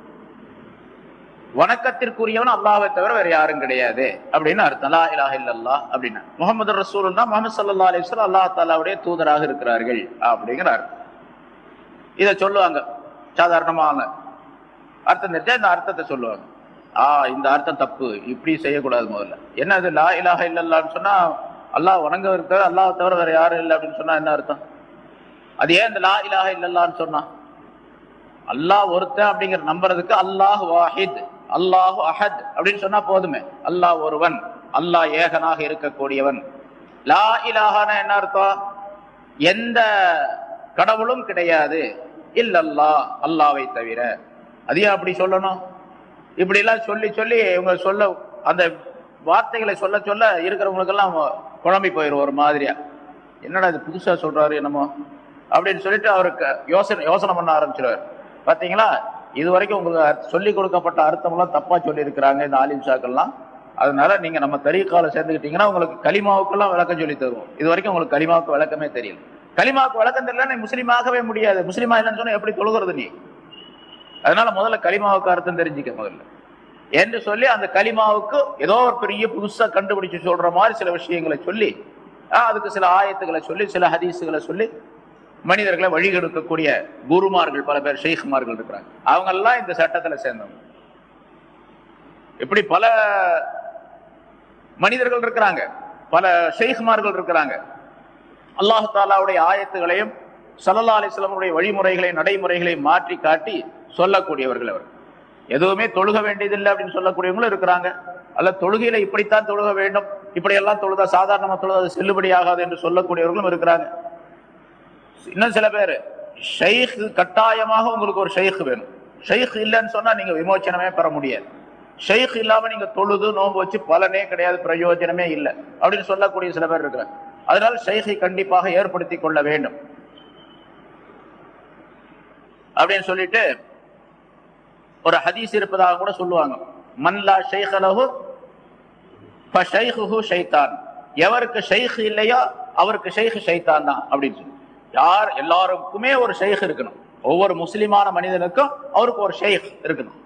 வணக்கத்திற்குரியவன் அல்லாவை தவிர வேற யாரும் கிடையாது. அப்படின்னு அர்த்தம். லா இலாஹ இல்லல்லா அப்படின்னு. முகமது ரசூலுல்லா முகமது சல்லா அலிஸ்வல் அல்லாஹ் தாலாவுடைய தூதராக இருக்கிறார்கள் அப்படிங்கிற அர்த்தம். இதை சொல்லுவாங்க. சாதாரணமாக அர்த்தம் தெரிஞ்சா இந்த அர்த்தத்தை சொல்லுவாங்க. ஆ இந்த அர்த்தம் தப்பு. இப்படி செய்யக்கூடாது முதல்ல. என்ன அது லா இலாக இல்லல்லான்னு சொன்னா அல்லாஹ் வணங்க இருக்க அல்லாஹ் தவிர வேற யாரும் இல்லை அப்படின்னு சொன்னா என்ன அர்த்தம்? அது ஏன் இந்த லா இலாக இல்லல்லான்னு சொன்னா? அல்லாஹ் ஒருத்தன் அப்படிங்கிற நம்புறதுக்கு அல்லாஹ் வாஹித் அல்லாஹ் அஹத் அப்படின்னு சொன்னா போதுமே. அல்லாஹ் ஒருவன் அல்லாஹ் ஏகனாக இருக்கக்கூடியவன். லா இலாகனா என்ன அர்த்தம்? எந்த கடவுளும் கிடையாது. இல்லல்லா அல்லாவை தவிர. அதையும் அப்படி சொல்லணும்? இப்படி எல்லாம் சொல்லி சொல்லி இவங்க சொல்ல அந்த வார்த்தைகளை சொல்ல சொல்ல இருக்கிறவங்களுக்கெல்லாம் குழம்பி போயிடும் ஒரு மாதிரியா. என்னடா இது புதுசா சொல்றாரு என்னமோ? அப்படின்னு சொல்லிட்டு அவருக்கு யோசனை யோசனை பண்ண ஆரம்பிச்சிருவார். பாத்தீங்களா? இது வரைக்கும் உங்களுக்கு சொல்லி கொடுக்கப்பட்ட அர்த்தம்லாம் தப்பா சொல்லியிருக்கிறாங்க இந்த ஆலிம் ஷாக்கெல்லாம் அதனால நீங்க நம்ம தரீக்கால சேர்ந்துக்கிட்டீங்கன்னா உங்களுக்கு களிமாவுக்கெல்லாம் விளக்கம் சொல்லி தருவோம். இது வரைக்கும் உங்களுக்கு களிமாவுக்கு விளக்கமே தெரியல. களிமாவுக்கு விளக்கம் தெரியல நீ முஸ்லீமாகவே முடியாது. முஸ்லீமா இல்லைன்னு சொன்னா எப்படி தொழுகிறது நீ? அதனால முதல்ல களிமாவுக்கு அர்த்தம் தெரிஞ்சுக்க முதல்ல. என்று சொல்லி அந்த களிமாவுக்கு ஏதோ ஒரு பெரிய புதுசா கண்டுபிடிச்சு சொல்ற மாதிரி சில விஷயங்களை சொல்லி ஆஹ், அதுக்கு சில ஆயத்துக்களை சொல்லி சில ஹதீஸுகளை சொல்லி மனிதர்களை வழிகெடுக்கக்கூடிய குருமார்கள் பல பேர் ஷெய்குமார்கள் இருக்கிறாங்க. அவங்க எல்லாம் இந்த சட்டத்துல சேர்ந்தவங்க. இப்படி பல மனிதர்கள் இருக்கிறாங்க. பல ஷெய்குமார்கள் இருக்கிறாங்க. அல்லாஹு தாலாவுடைய ஆயத்துகளையும் சல்லல்லா அலிஸ்லாமுடைய வழிமுறைகளை நடைமுறைகளை மாற்றி காட்டி சொல்லக்கூடியவர்கள் அவர். எதுவுமே தொழுக வேண்டியதில்லை அப்படின்னு சொல்லக்கூடியவங்களும் இருக்கிறாங்க. அல்ல தொழுகையில இப்படித்தான் தொழுக வேண்டும். இப்படியெல்லாம் தொழுதா சாதாரணமாக தொழுதா அது செல்லுபடியாகாது என்று சொல்லக்கூடியவர்களும் இருக்கிறாங்க. இன்னும் சில பேர் ஷைக் கட்டாயமாக உங்களுக்கு ஒரு ஷைக் வேணும். ஷைக் இல்லைன்னு சொன்னா நீங்க விமோச்சனமே பெற முடியாது. ஷெய்க் இல்லாம நீங்க தொழுது நோன்பு வச்சு பலனே கிடையாது பிரயோஜனமே இல்லை அப்படின்னு சொல்லக்கூடிய சில பேர் இருக்கிறாங்க. அதனால் ஷெய்கை கண்டிப்பாக ஏற்படுத்தி கொள்ள வேண்டும். அப்படின்னு சொல்லிட்டு ஒரு ஹதீஸ் இருப்பதாக கூட சொல்லுவாங்க. மன்லா ஷைஹலஹு ஃபஷைஹுஹு ஷைத்தான் எவருக்கு ஷைஹ் இல்லையோ அவருக்கு ஷைஹ் ஷைத்தான் தான் அப்படின்னு சொல்லி. யார் எல்லாருக்குமே ஒரு ஷைஹ் இருக்கணும். ஒவ்வொரு முஸ்லிமான மனிதனுக்கும் அவருக்கு ஒரு ஷைஹ் இருக்கணும்.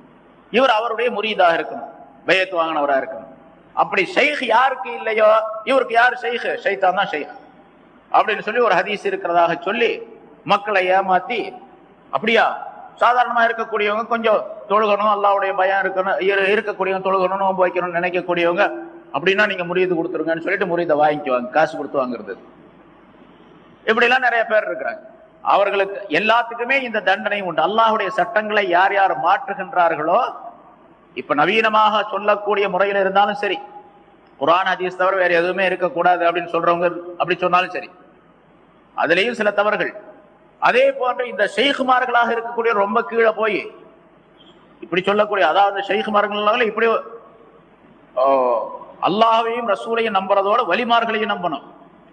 இவர் அவருடைய முறியதாக இருக்கணும். பயத்து வாங்கினவராக இருக்கணும். அப்படி ஷைஹ் யாருக்கு இல்லையோ இவருக்கு யார் ஷைஹ்? ஷைத்தான் தான் ஷைஹ். அப்படின்னு சொல்லி ஒரு ஹதீஸ் இருக்கிறதாக சொல்லி மக்களை ஏமாத்தி அப்படியா? சாதாரணமா இருக்கக்கூடியவங்க கொஞ்சம் தொழுகணும் அல்லாவுடைய பயம் இருக்கணும் இருக்கக்கூடியவங்க தொழுகணும் நோன்பு வைக்கணும்னு நினைக்கக்கூடியவங்க அப்படின்னா நீங்க முறியது கொடுத்துருங்கன்னு சொல்லிட்டு முறியதை வாங்கிக்குவாங்க காசு கொடுத்து வாங்குறது. இப்படி எல்லாம் நிறைய பேர் இருக்கிறாங்க. அவர்களுக்கு எல்லாத்துக்குமே இந்த தண்டனை உண்டு. அல்லாஹுடைய சட்டங்களை யார் யார் மாற்றுகின்றார்களோ இப்ப நவீனமாக சொல்லக்கூடிய முறையில் இருந்தாலும் சரி குரான் ஹதீஸ் தவிர வேற எதுவுமே இருக்கக்கூடாது அப்படின்னு சொல்றவங்க அப்படி சொன்னாலும் சரி அதுலயும் சில தவறுகள். அதே போன்று இந்த ஷெய்குமார்களாக இருக்கக்கூடிய ரொம்ப கீழே போய் இப்படி சொல்லக்கூடிய அதாவது ஷெய்குமார்கள் இப்படி அல்லாவையும் ரசூலையும் நம்புறதோட வலிமார்களையும் நம்பணும்.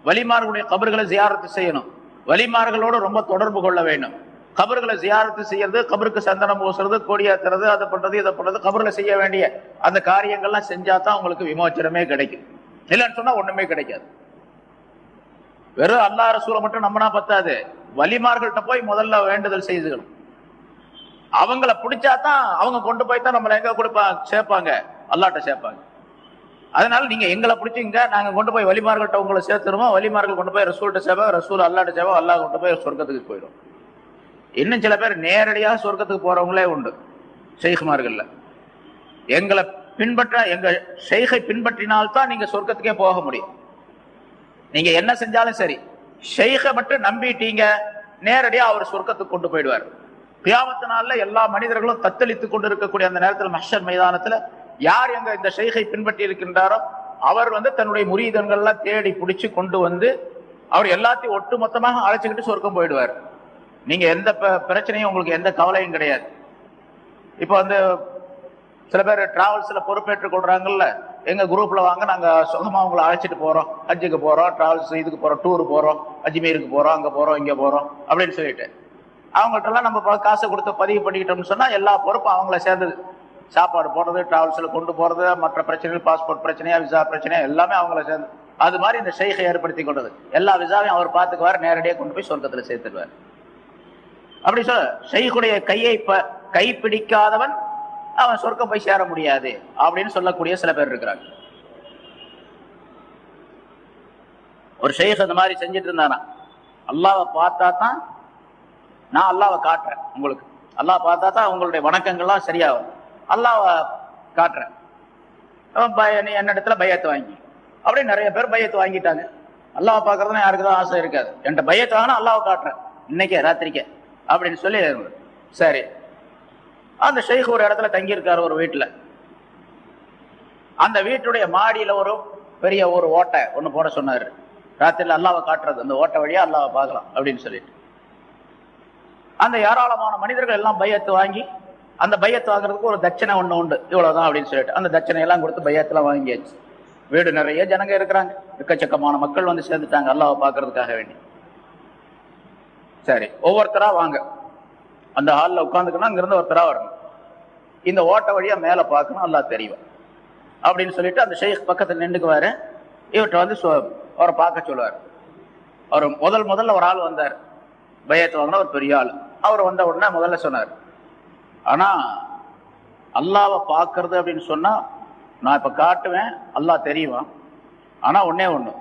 வலிமார்களுடைய கபர்களை ஜியாரத்து செய்யணும். வலிமார்களோடு ரொம்ப தொடர்பு கொள்ள வேண்டும். கபர்களை ஜியாரத்து செய்யறது கபருக்கு சந்தனம் பூசுறது கொடியாத்துறது அதை பண்றது இதை பண்றது கபர்களை செய்ய வேண்டிய அந்த காரியங்கள்லாம் செஞ்சா தான் உங்களுக்கு விமோச்சனமே கிடைக்கும். இல்லைன்னு சொன்னா ஒண்ணுமே கிடைக்காது. வெறும் அல்லாஹ் ரசூலை மட்டும் நம்மனா பத்தாது. வலிமார்கள்ட்ட போய் முதல்ல வேண்டுதல் செய்துக்கணும். அவங்கள பிடிச்சா தான் அவங்க கொண்டு போய் தான் நம்மளை எங்க கொடுப்பாங்க சேர்ப்பாங்க. அல்லாட்ட சேர்ப்பாங்க. அதனால நீங்க எங்களை பிடிச்சிங்க நாங்க கொண்டு போய் வலிமார்கள்ட்ட உங்களை சேர்த்துருவோம். வலிமார்கள் கொண்டு போய் ரசூல்கிட்ட சேவை ரசூல் அல்லாட்ட சேவை அல்லா கொண்டு போய் சொர்க்கத்துக்கு போயிடும். இன்னும் சில பேர் நேரடியாக சொர்க்கத்துக்கு போறவங்களே உண்டு ஷெய்குமார்கள்ல. எங்களை பின்பற்ற எங்க செய்கை பின்பற்றினால்தான் நீங்க சொர்க்கத்துக்கே போக முடியும். நீங்க என்ன செஞ்சாலும் சரி. ஷெய்கை மட்டும் நம்பிட்டீங்க. நேரடியா அவர் சொர்க்கத்துக்கு கொண்டு போயிடுவார். கியாமத்து நாள்ல எல்லா மனிதர்களும் தத்தளித்துக் கொண்டு இருக்கக்கூடிய அந்த நேரத்தில் மஷர் மைதானத்துல யார் எங்க இந்த ஷெய்கை பின்பற்றி இருக்கின்றாரோ அவர் வந்து தன்னுடைய முரீதன்கள் தேடி பிடிச்சு கொண்டு வந்து அவர் எல்லாத்தையும் ஒட்டு மொத்தமாக அழைச்சிக்கிட்டு சொர்க்கம் போயிடுவார். நீங்க எந்த பிரச்சனையும் உங்களுக்கு எந்த கவலையும் கிடையாது. இப்போ வந்து சில பேர் டிராவல்ஸ்ல பொறுப்பேற்றுக் கொள்றாங்கல்ல. எங்க குரூப்ல வாங்க நாங்க சொந்தமா உங்களை அழைச்சிட்டு போறோம். ஹஜ்ஜுக்கு போறோம் டிராவல்ஸ் இதுக்கு போறோம் டூர் போறோம் அஜ்மீருக்கு போறோம் அங்க போறோம் இங்க போறோம் அப்படின்னு சொல்லிட்டு. அவங்கள்ட்ட எல்லாம் நம்ம காசை கொடுத்து பதிவு பண்ணிக்கிட்டோம்னு சொன்னா எல்லா பொறுப்பும் அவங்கள சேர்ந்தது. சாப்பாடு போடுறது டிராவல்ஸ்ல கொண்டு போறது மற்ற பிரச்சனைகள் பாஸ்போர்ட் பிரச்சனையா விசா பிரச்சனையா எல்லாமே அவங்கள சேர்ந்து அது மாதிரி இந்த ஷெய்கை ஏற்படுத்தி கொண்டது. எல்லா விசாவையும் அவர் பார்த்துக்குவார் நேரடியாக கொண்டு போய் சொர்க்கத்தில் சேர்த்துடுவார். அப்படி சொல்ல ஷெய்குடைய கையை கைப்பிடிக்காதவன் கை பிடிக்காதவன் அவன் சொர்க்கம் போய் சேர முடியாது அப்படின்னு சொல்லக்கூடிய சில பேர் இருக்கிறாங்க. ஒரு ஷேக் அந்த மாதிரி செஞ்சுட்டு இருந்தானா அல்லாவை பார்த்தா தான் நான் அல்லாவை காட்டுறேன் உங்களுக்கு. அல்லாஹ் பார்த்தா தான் உங்களுடைய வணக்கங்கள்லாம் சரியாகும். அல்லாவை காட்டுறேன். அவன் பய நீ என்னிடத்துல பயத்தை வாங்கி. அப்படியே நிறைய பேர் பயத்தை வாங்கிட்டாங்க. அல்லாவை பார்க்கறதுனா யாருக்கு தான் ஆசை இருக்காது. என்கிட்ட பயத்தை வாங்கினா அல்லாவை காட்டுறேன். இன்னைக்கே ராத்திரிக்கே. அப்படின்னு சொல்லி சரி. அந்த ஷெய்க் ஒரு இடத்துல தங்கியிருக்காரு ஒரு வீட்டுல அந்த வீட்டுடைய மாடியில ஒரு பெரிய ஒரு ஓட்டை ஒண்ணு போட சொன்னார். ராத்திரியில் அல்லாவை காட்டுறது அந்த ஓட்டை வழியா அல்லாவை பார்க்கலாம் அப்படின்னு சொல்லிட்டு. அந்த ஏராளமான மனிதர்கள் எல்லாம் பையத்து வாங்கி அந்த பையத்து வாங்குறதுக்கு ஒரு தட்சணை ஒன்று உண்டு. இவ்வளோதான் அப்படின்னு சொல்லிட்டு அந்த தட்சணை எல்லாம் கொடுத்து பையத்தெல்லாம் வாங்கியாச்சு. வீடு நிறைய ஜனங்க இருக்கிறாங்க. எக்கச்சக்கமான மக்கள் வந்து சேர்ந்துட்டாங்க அல்லாவை பார்க்கறதுக்காக வேண்டி. சரி ஒவ்வொருத்தராக வாங்க. அந்த ஹாலில் உட்காந்துக்கணும் அங்கிருந்து ஒருத்தரா வரணும். இந்த ஓட்ட வழியா மேல பார்க்கணும் அல்லாஹ் தெரியும். அப்படின்னு சொல்லிட்டு அந்த ஷேக் பக்கத்தில் நின்றுக்குவாரு இவர்கிட்ட வந்து அவரை பார்க்க சொல்லுவார். அவர் முதல் முதல்ல ஒரு ஆள் வந்தார். பயத்தை வாங்கின ஒரு பெரிய ஆள். அவர் வந்த உடனே முதல்ல சொன்னார். ஆனா அல்லாவை பார்க்கறது அப்படின்னு சொன்னா நான் இப்ப காட்டுவேன் அல்லாஹ் தெரியுவான். ஆனா ஒன்றே ஒண்ணு.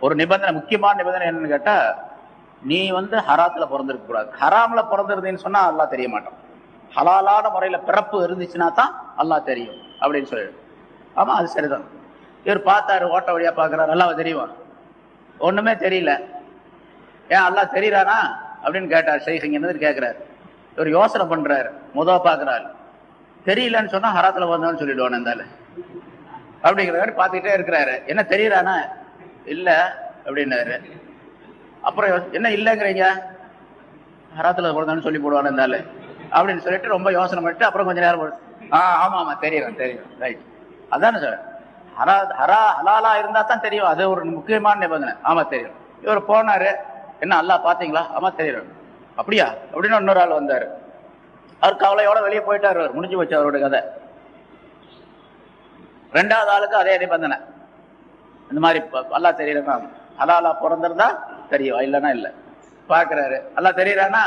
ஒரு நிபந்தனை முக்கியமான நிபந்தனை என்னன்னு கேட்டா நீ வந்து ஹராத்தில் பிறந்திருக்க கூடாது. ஹராமில் பிறந்திருந்தேன்னு சொன்னால் அல்லா தெரிய மாட்டான். ஹலாலான முறையில் பிறப்பு இருந்துச்சுன்னா தான் அல்லாஹ் தெரியும் அப்படின்னு சொல்லிடு. ஆமாம் அது சரிதான். இவர் பார்த்தாரு ஓட்ட வழியாக பார்க்குறாரு அல்லாஹ் தெரியுமா? ஒன்றுமே தெரியல. ஏன் அல்லாஹ் தெரியறானா? அப்படின்னு கேட்டார் ஷைஹிங்க கேட்குறாரு இவர் யோசனை பண்ணுறாரு முத பார்க்குறாரு. தெரியலன்னு சொன்னால் ஹராத்தில் வந்தோன்னு சொல்லிடுவான் இருந்தாலும் அப்படிங்கிற மாதிரி பார்த்துக்கிட்டே இருக்கிறாரு. என்ன தெரியறானா? இல்லை அப்படின்னாரு. அப்புறம் யோசி- என்ன இல்லைங்கிறீங்க? ஹராத்தில் போடுதான்னு சொல்லி போடுவானு இருந்தாலும் அப்படின்னு சொல்லிட்டு ரொம்ப யோசனை பண்ணிட்டு அப்புறம் கொஞ்ச நேரம் போடு ஆ ஆமாம் ஆமாம் தெரியும் தெரியும் ரைட் அதானே சார். ஹரா ஹரா ஹலாலா இருந்தால் தான் தெரியும். அது ஒரு முக்கியமான நிபந்தனை. ஆமாம் தெரியும். இவர் போனாரு. என்ன அல்லா பார்த்தீங்களா? ஆமாம் தெரியும். அப்படியா? அப்படின்னு இன்னொரு ஆள் வந்தார். அவர் கவலையோட வெளியே போயிட்டார் அவர் முடிஞ்சு போச்சு அவரோட கதை. ரெண்டாவது ஆளுக்கு அதே நிபந்தனை. இந்த மாதிரி ப- அல்லாஹ் தெரியலன்னா ஹலாலா பிறந்திருந்தா தெரியும் இல்லைன்னா இல்லை. பார்க்குறாரு எல்லாம் தெரியறானா?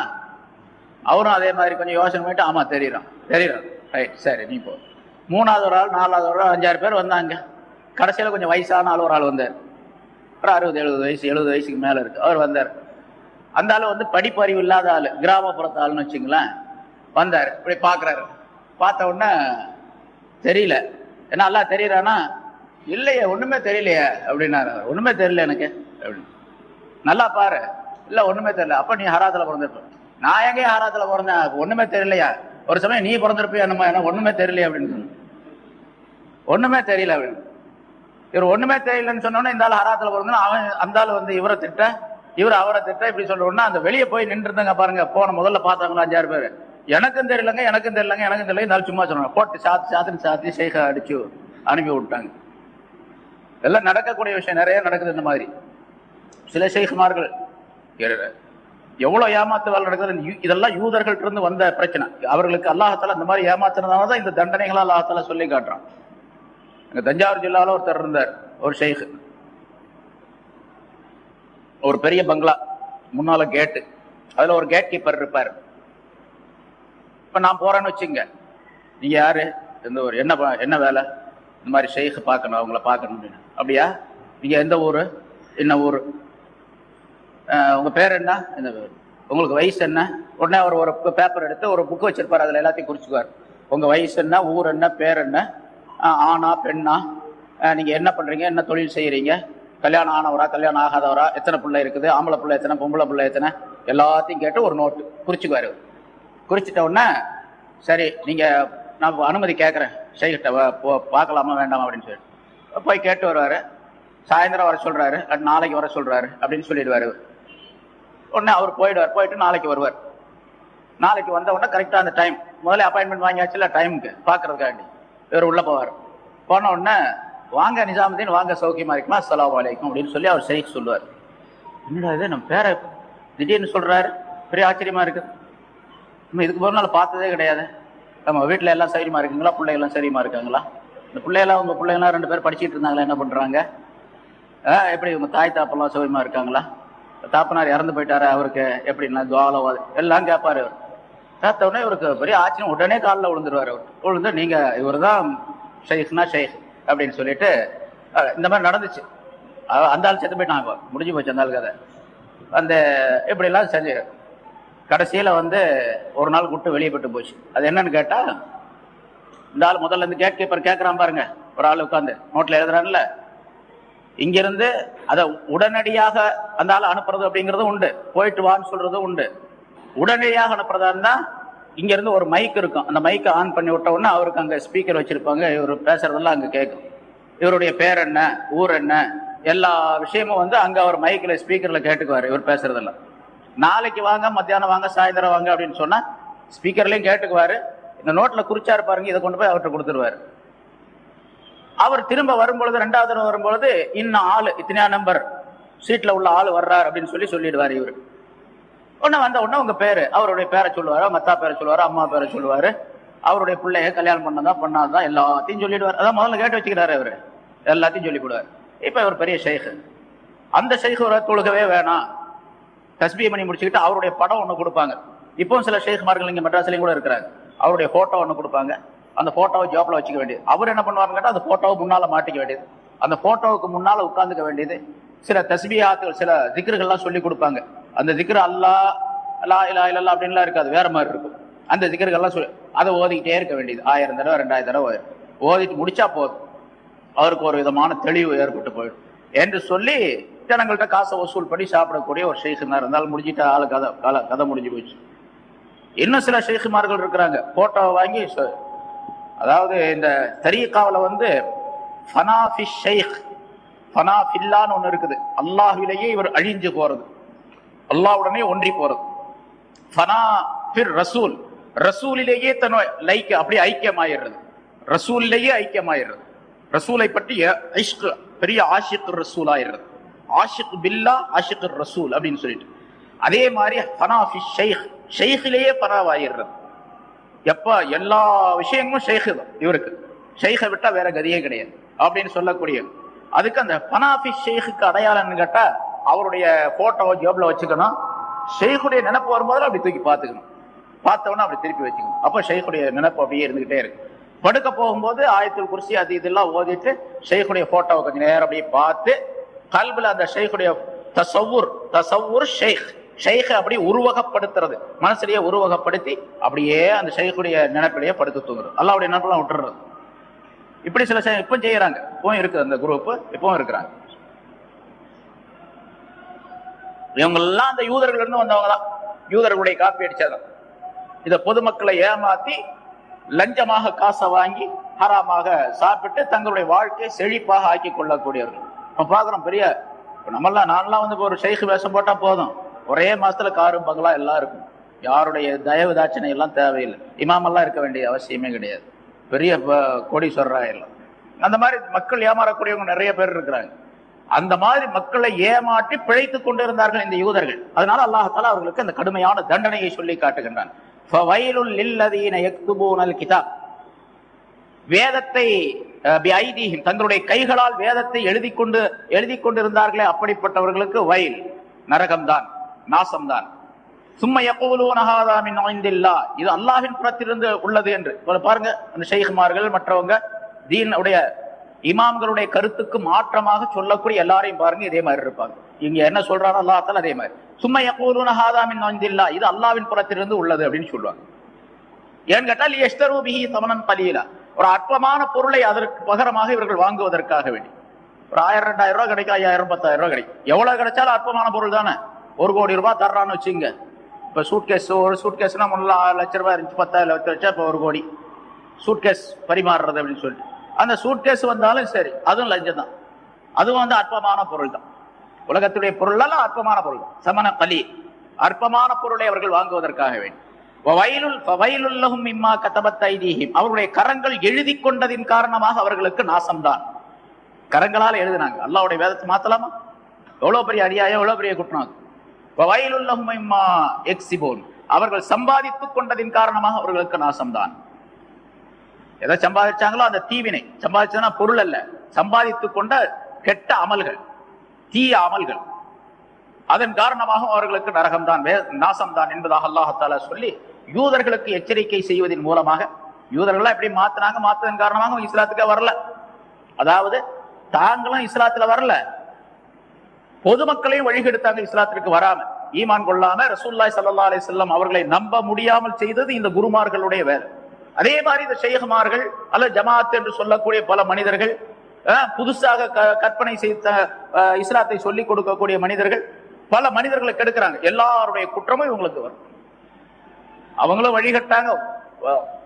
அவரும் அதே மாதிரி கொஞ்சம் யோசனை பண்ணிட்டு ஆமாம் தெரியுறான். தெரியுறான் ரைட் சரி நீ போ. மூணாவது ஒரு ஆள் நாலாவது ஒரு ஆள் அஞ்சாறு பேர் வந்தாங்க. கடைசியில் கொஞ்சம் வயசான ஆள் ஒரு ஆள் வந்தார். ஒரு அறுபது எழுபது வயசு எழுபது வயசுக்கு மேலே இருக்கு. அவர் வந்தார். அந்த ஆள் வந்து படிப்பறிவு இல்லாத ஆள் கிராமப்புறத்து ஆள்னு வச்சுங்களேன். வந்தார். இப்படி பார்க்குறாரு பார்த்த உடனே தெரியல. ஏன்னா எல்லாம் தெரியறானா? இல்லையே ஒன்றுமே தெரியலையே அப்படின்னாரு. ஒன்றுமே தெரியல எனக்கு அப்படின்னு. நல்லா பாரு. இல்ல ஒண்ணுமே தெரியல. அப்ப நீ ஹராத்துல பிறந்திருப்ப. நான் எங்கேயும் ஹராத்துல பிறந்தேன்? ஒன்றுமே ஒண்ணுமே தெரியலையா? ஒரு சமயம் நீ பிறந்திருப்பியா என்னமா? எனக்கு ஒண்ணுமே தெரியலையா அப்படின்னு ஒன்றுமே ஒண்ணுமே தெரியல அப்படின்னு. இவர் ஒண்ணுமே தெரியலன்னு சொன்னோன்னே இந்த ஆள் ஹராத்துல பிறந்தா அவன் அந்த ஆள் வந்து இவரை திட்ட இவர் அவரை திட்ட இப்படி சொல்ற அந்த வெளியே போய் நின்றுருந்தாங்க பாருங்க. போன முதல்ல பார்த்தாங்களா அஞ்சாறு பேர். எனக்கும் தெரியலங்க எனக்கும் தெரியலங்க எனக்கும் தெரியல இருந்தாலும் சும்மா சொன்னாங்க. போட்டு சாத்தி சாத்துன்னு சாத்தி சேக அடிச்சு அனுப்பி விட்டாங்க. எல்லாம் நடக்கக்கூடிய விஷயம். நிறைய நடக்குது இந்த மாதிரி. சில ஷேகுமார்கள் எவ்வளவு ஏமாத்து வேலை நடக்குது யூ- இதெல்லாம் யூதர்கள் இருந்து வந்த பிரச்சனை. அவர்களுக்கு அல்லாஹால இந்த மாதிரி ஏமாத்துறதுனால தான் இந்த தண்டனைகளை அல்லாஹால சொல்லி காட்டுறான். எங்க தஞ்சாவூர் ஜில்லால ஒருத்தர் இருந்தார் ஒரு ஷேக் ஒரு பெரிய பங்களா முன்னால கேட்டு. அதுல ஒரு கேட் கீப்பர் இருப்பார். இப்ப நான் போறேன்னு வச்சுங்க நீங்க யாரு? எந்த ஒரு என்ன என்ன வேலை? இந்த மாதிரி ஷேக் பார்க்கணும் அவங்கள பார்க்கணும் அப்படின்னு அப்படியா? நீங்க எந்த ஊரு? என்ன ஊரு? உங்க பேர் என்ன? இந்த உங்களுக்கு வயசு என்ன? உடனே அவர் ஒரு பேப்பர் எடுத்து ஒரு புக் வச்சிருப்பார் அதில் எல்லாத்தையும் குறிச்சுக்குவார். உங்க வயசு என்ன? ஊர் என்ன? பேர் என்ன? ஆணா பெண்ணா? நீங்கள் என்ன பண்ணுறீங்க என்ன தொழில் செய்கிறீங்க கல்யாணம் ஆனவரா? கல்யாணம் ஆகாதவரா? எத்தனை பிள்ளை இருக்குது? ஆம்பளை பிள்ளை எத்தனை? பொம்பளை பிள்ளை எத்தனை? எல்லாத்தையும் கேட்டு ஒரு நோட்டு குறிச்சுக்குவார் குறிச்சிட்ட உடனே சரி நீங்கள் நான் அனுமதி கேட்குறேன் ஷேகிட்ட பார்க்கலாமா வேண்டாமா அப்படின்னு சொல்லி போய் கேட்டு வருவார். சாயந்தரம் வர சொல்கிறாரு நாளைக்கு வர சொல்கிறாரு அப்படின்னு சொல்லிடுவாரு உடனே அவர் போயிடுவார். போயிட்டு நாளைக்கு வருவார். நாளைக்கு வந்த உடனே கரெக்டா அந்த டைம் முதல்ல அப்பாயின்மெண்ட் வாங்கியாச்சுல டைமுக்கு பாக்குறதுக்காண்டி இவர் உள்ள போவார். போன உடனே வாங்க நிஜாமுதீன் வாங்க சௌக்கியமா இருக்குமா? அஸ்லாம் வலைக்கும் அப்படின்னு சொல்லி அவர் செய்தி சொல்லுவார். என்னடா இது? நம்ம பேரை திடீர்னு சொல்றாரு. பெரிய ஆச்சரியமா இருக்கு. நம்ம இதுக்கு ஒரு நாள் பார்த்ததே கிடையாது. நம்ம வீட்டில் எல்லாம் சௌரியமா இருக்குங்களா? பிள்ளைகள்லாம் சௌரியமா இருக்காங்களா? இந்த பிள்ளைகளாம் உங்க பிள்ளைங்களாம் ரெண்டு பேர் படிச்சுட்டு இருந்தாங்களா? என்ன பண்றாங்க? ஆ, எப்படி உங்க தாய் தாப்பெல்லாம் சௌரியமா இருக்காங்களா? தாப்பனார் இறந்து போயிட்டாரு? அவருக்கு எப்படின்னா துவாலோ எல்லாம் கேட்பாரு அவர் கேட்ட உடனே இவருக்கு பெரிய ஆச்சரியம். உடனே காலில் விழுந்துருவார் அவர். விழுந்து நீங்க இவர் தான் ஷேக்னா ஷேக் அப்படின்னு சொல்லிட்டு இந்த மாதிரி நடந்துச்சு. அந்த ஆள் செத்து போயிட்டாங்க. முடிஞ்சு போச்சு அந்த ஆள் கதை. அந்த இப்படிலாம் செஞ்சு கடைசியில் வந்து ஒரு நாள் விட்டு வெளியே போட்டு போச்சு. அது என்னன்னு கேட்டால் இந்த ஆள் முதல்ல இருந்து கேட் கீப்பர் கேட்குறான் பாருங்க. ஒரு ஆள் உட்காந்து நோட்டில் எழுதுறான்ல. இங்கிருந்து அதை உடனடியாக அந்த ஆள் அனுப்புறது அப்படிங்கறதும் உண்டு. போயிட்டு வான்னு சொல்றதும் உண்டு. உடனடியாக அனுப்புறதா இருந்தா இங்கிருந்து ஒரு மைக் இருக்கும். அந்த மைக்கை ஆன் பண்ணி விட்ட உடனே அவருக்கு அங்கே ஸ்பீக்கர் வச்சிருப்பாங்க. இவர் பேசுறதெல்லாம் அங்கே கேட்கும். இவருடைய பேர் என்ன ஊர் என்ன எல்லா விஷயமும் வந்து அங்கே அவர் மைக்கில் ஸ்பீக்கரில் கேட்டுக்குவார். இவர் பேசுறதெல்லாம். நாளைக்கு வாங்க மத்தியானம் வாங்க சாயந்தரம் வாங்க அப்படின்னு சொன்னால் ஸ்பீக்கர்லேயும் கேட்டுக்குவார். இந்த நோட்டில் குறிச்சாரு இருப்பாருங்க இதை கொண்டு போய் அவர்கிட்ட கொடுத்துருவாரு. அவர் திரும்ப வரும்பொழுது ரெண்டாவது தடவை வரும்பொழுது இன்னும் ஆளு இத்தனையா நம்பர் சீட்ல உள்ள ஆள் வர்றார் அப்படின்னு சொல்லி சொல்லிடுவார் இவர். உடனே வந்த உடனே உங்க பேரு அவருடைய பேரை சொல்லுவாரு மத்தா பேரை சொல்லுவாரு அம்மா பேரை சொல்லுவாரு. அவருடைய பிள்ளைய கல்யாணம் பண்ணதா பண்ணாதான் எல்லாத்தையும் சொல்லிடுவார். அதான் முதல்ல கேட்டு வச்சுக்கிறாரு அவரு எல்லாத்தையும் சொல்லி கொடுவார். இப்ப இவர் பெரிய ஷேக் அந்த ஷேக் ஒரு தொழுகவே வேணாம். தஸ்பியை பண்ணி முடிச்சுக்கிட்டு அவருடைய படம் ஒண்ணு கொடுப்பாங்க. இப்போ சில ஷேக்மார்கள் இங்க மெட்ராஸ்லயும் கூட இருக்கிறாங்க. அவருடைய போட்டோ ஒண்ணு கொடுப்பாங்க. அந்த போட்டோவை ஜோப்பில் வச்சுக்க வேண்டியது. அவர் என்ன பண்ணுவாருன்னு அந்த போட்டோவை முன்னால் மாட்டிக்க வேண்டியது. அந்த போட்டோவுக்கு முன்னால் உட்காந்துக்க வேண்டியது. சில தஸ்மியாத்துகள் சில திக்ருகள்லாம் சொல்லி கொடுப்பாங்க. அந்த திக்ரு அல்லா லா இலா இல்லா அப்படின்லாம் இருக்காது. வேற மாதிரி இருக்கும். அந்த திக்ருகள்லாம் சொல்லி அதை ஓதிக்கிட்டே இருக்க வேண்டியது. ஆயிரம் தடவை ரெண்டாயிரம் தடவை ஓதிட்டு முடிச்சா போதும். அவருக்கு ஒரு விதமான தெளிவு ஏற்பட்டு போயிடும். என்று சொல்லி ஜனங்கள்கிட்ட காசை வசூல் பண்ணி சாப்பிடக்கூடிய ஒரு ஷேகுனா இருந்தாலும் முடிஞ்சிட்ட ஆளு கதை கதை கதை முடிஞ்சு போச்சு. இன்னும் சில ஷேகுமார்கள் இருக்கிறாங்க. போட்டோவை வாங்கி அதாவது இந்த தரீக்காவில் வந்து ஃபனாஃபி ஷேக் ஃபனாஃபில்லான்னு ஒன்று இருக்குது அல்லாஹிலேயே இவர் அழிஞ்சு போறது. அல்லாஹுடனே ஒன்றி போறது. ஃபனா ஃபிர் ரசூல் ரசூலிலேயே தன் லைக் அப்படி ஐக்கியமாயிடுறது. ரசூலிலேயே ஐக்கியமாயிடுறது. ரசூலை பற்றி இஷ்க் பெரிய ஆஷிக் ரசூல் ஆயிடுறது ஆஷிக் பில்லா ஆஷிக் ரசூல் அப்படின்னு சொல்லிட்டு. அதே மாதிரி ஃபனாஃபி ஷெய்க் ஷைஹிலேயே பனாவாயிடுறது எப்போ எல்லா விஷயங்களும் ஷேகு தான் இவருக்கு. ஷேகை விட்டால் வேற கதியே கிடையாது அப்படின்னு சொல்லக்கூடிய. அதுக்கு அந்த பனாபி ஷேகுக்கு அடையாளம்னு கேட்டால் அவருடைய ஃபோட்டோவை ஜோப்ல வச்சுக்கணும். ஷேகுடைய நினப்பு வரும்போது அப்படி தூக்கி பார்த்துக்கணும். பார்த்தவொன்னே அப்படி திருப்பி வச்சுக்கணும். அப்போ ஷேகுடைய நினப்பு அப்படியே இருந்துகிட்டே இருக்கு. படுக்க போகும்போது ஆயிரத்து குறிச்சி அது இதெல்லாம் ஓதிட்டு ஷேகுடைய ஃபோட்டோவை கொஞ்சம் நேரம் அப்படியே பார்த்து கல்பில் அந்த ஷேகுடைய தசவுர் தசவுர் ஷேக் ஷைகை அப்படி உருவகப்படுத்துறது. மனசுலயே உருவகப்படுத்தி அப்படியே அந்த ஷெய்ഖுடைய நினைப்பிலேயே படுத்து தூங்குறது. அல்லாவுடைய நினைப்பெல்லாம் விட்டுறது இப்படி சில விஷயம் செய்யறாங்க. இப்பவும் இருக்குது அந்த குரூப் இப்பவும் இருக்கிறாங்க. இவங்க எல்லாம் அந்த யூதர்கள் இருந்து வந்தவங்க தான் யூதர்களுடைய காப்பி அடிச்சதான். இதை பொதுமக்களை ஏமாத்தி லஞ்சமாக காசை வாங்கி ஹராமாக சாப்பிட்டு தங்களுடைய வாழ்க்கையை செழிப்பாக ஆக்கி கொள்ளக்கூடியவர்கள். நம்ம பாக்குறோம் பெரிய நம்மெல்லாம் நான்லாம் வந்து ஒரு ஷெய்க் வேஷம் போட்டா போதும். ஒரே மாசத்துல காரும் பங்களா எல்லாம் இருக்கும். யாருடைய தயவு தாட்சணை எல்லாம் தேவையில்லை. இமாமெல்லாம் இருக்க வேண்டிய அவசியமே கிடையாது. பெரிய கோடீஸ்வரராக கோடீஸ்வரரா எல்லாம். அந்த மாதிரி மக்கள் ஏமாறக்கூடியவங்க நிறைய பேர் இருக்கிறாங்க. அந்த மாதிரி மக்களை ஏமாற்றி பிழைத்து கொண்டிருந்தார்கள் இந்த யூதர்கள். அதனால அல்லாஹால அவர்களுக்கு அந்த கடுமையான தண்டனையை சொல்லி காட்டுகின்றான். கிதாப் வேதத்தை தங்களுடைய கைகளால் வேதத்தை எழுதி கொண்டு எழுதி கொண்டிருந்தார்களே அப்படிப்பட்டவர்களுக்கு வயல் நரகம்தான். நாசம்தான். சும்மா யக்கூலூனஹாதா மின் இது அல்லாஹ்வின் புறத்திலிருந்து உள்ளது என்று. பாருங்க அந்த ஷெய்குமார்கள் மற்றவங்க தீன் உடைய இமாம்களுடைய கருத்துக்கு மாற்றமாக சொல்லக்கூடிய எல்லாரையும் பாருங்க இதே மாதிரி இருப்பாங்க. இங்க என்ன சொல்றாரோ அல்லாத்தால் அதே மாதிரி. சும்மா யக்கூலூனஹாதா மின் இந்தில்லா. இது அல்லாவின் புறத்திலிருந்து உள்ளது அப்படின்னு சொல்லுவாங்க. ஏன்னு கேட்டால் எஸ்தரு பிஹி தமனன் கலீலா. ஒரு அற்பமான பொருளை அதற்கு பகரமாக இவர்கள் வாங்குவதற்காக வேண்டி. ஒரு ஆயிரம் ரெண்டாயிரம் ரூபாய் கிடைக்கும் ஐயாயிரம் பத்தாயிரம் ரூபாய் கிடைக்கும். எவ்வளவு கிடைச்சாலும் அற்பமான பொருள் தானே. ஒரு கோடி ரூபாய் தர்றான்னு வச்சுங்க இப்போ சூட்கேஸ் ஒரு சூட்கேஸ்னா முன்னா ஆறு லட்ச ரூபாய் இருந்துச்சு பத்தாயிரம் லட்சம் லட்சம் இப்போ ஒரு கோடி. சூட்கேஸ் பரிமாறுறது அப்படின்னு சொல்லிட்டு. அந்த சூட்கேஸ் வந்தாலும் சரி அதுவும் லஞ்சம் தான். அதுவும் வந்து அற்பமான பொருள் தான். உலகத்துடைய பொருளெல்லாம் அற்பமான பொருள் தான். சமண கலி அற்பமான பொருளை அவர்கள் வாங்குவதற்காக வேண்டும். இம்மா கதபத் அவருடைய கரங்கள் எழுதி கொண்டதின் காரணமாக அவர்களுக்கு நாசம்தான். கரங்களால் எழுதினாங்க. அல்லாவுடைய வேதத்தை மாத்தலாமா? எவ்வளவு பெரிய அநியாயம் எவ்வளவு பெரிய குற்றம் அவர்கள் சம்பாதித்துக் கொண்டதின் காரணமாக அவர்களுக்கு நாசம்தான். எதை சம்பாதிச்சாங்களோ அந்த தீவினை. சம்பாதிச்சதுன்னா பொருள் அல்ல. சம்பாதித்துக் கொண்ட கெட்ட அமல்கள் தீய அமல்கள். அதன் காரணமாக அவர்களுக்கு நரகம்தான் வே- நாசம்தான் என்பதாக அல்லாஹால சொல்லி யூதர்களுக்கு எச்சரிக்கை செய்வதன் மூலமாக யூதர்களா எப்படி மாத்தினாங்க? மாத்ததன் காரணமாக இஸ்லாத்துக்கு இஸ்லாத்துக்கே வரல. அதாவது தாங்களும் இஸ்லாத்துல வரல. பொதுமக்களையும் வழிகெடுத்தாங்க இஸ்லாத்திற்கு வராம. ஈமான் கொள்ளாம ரசூல்லாய் சல்லா அலி செல்லம் அவர்களை நம்ப முடியாமல் செய்தது இந்த குருமார்களுடைய வேலை. அதே மாதிரி இந்த ஷேகுமார்கள் அல்ல ஜமாத் என்று சொல்லக்கூடிய பல மனிதர்கள் புதுசாக க- கற்பனை செய்த இஸ்லாத்தை சொல்லிக் கொடுக்கக்கூடிய மனிதர்கள் பல மனிதர்களை கெடுக்கிறாங்க. எல்லாருடைய குற்றமும் இவங்களுக்கு வரும். அவங்களும் வழிகட்டாங்க.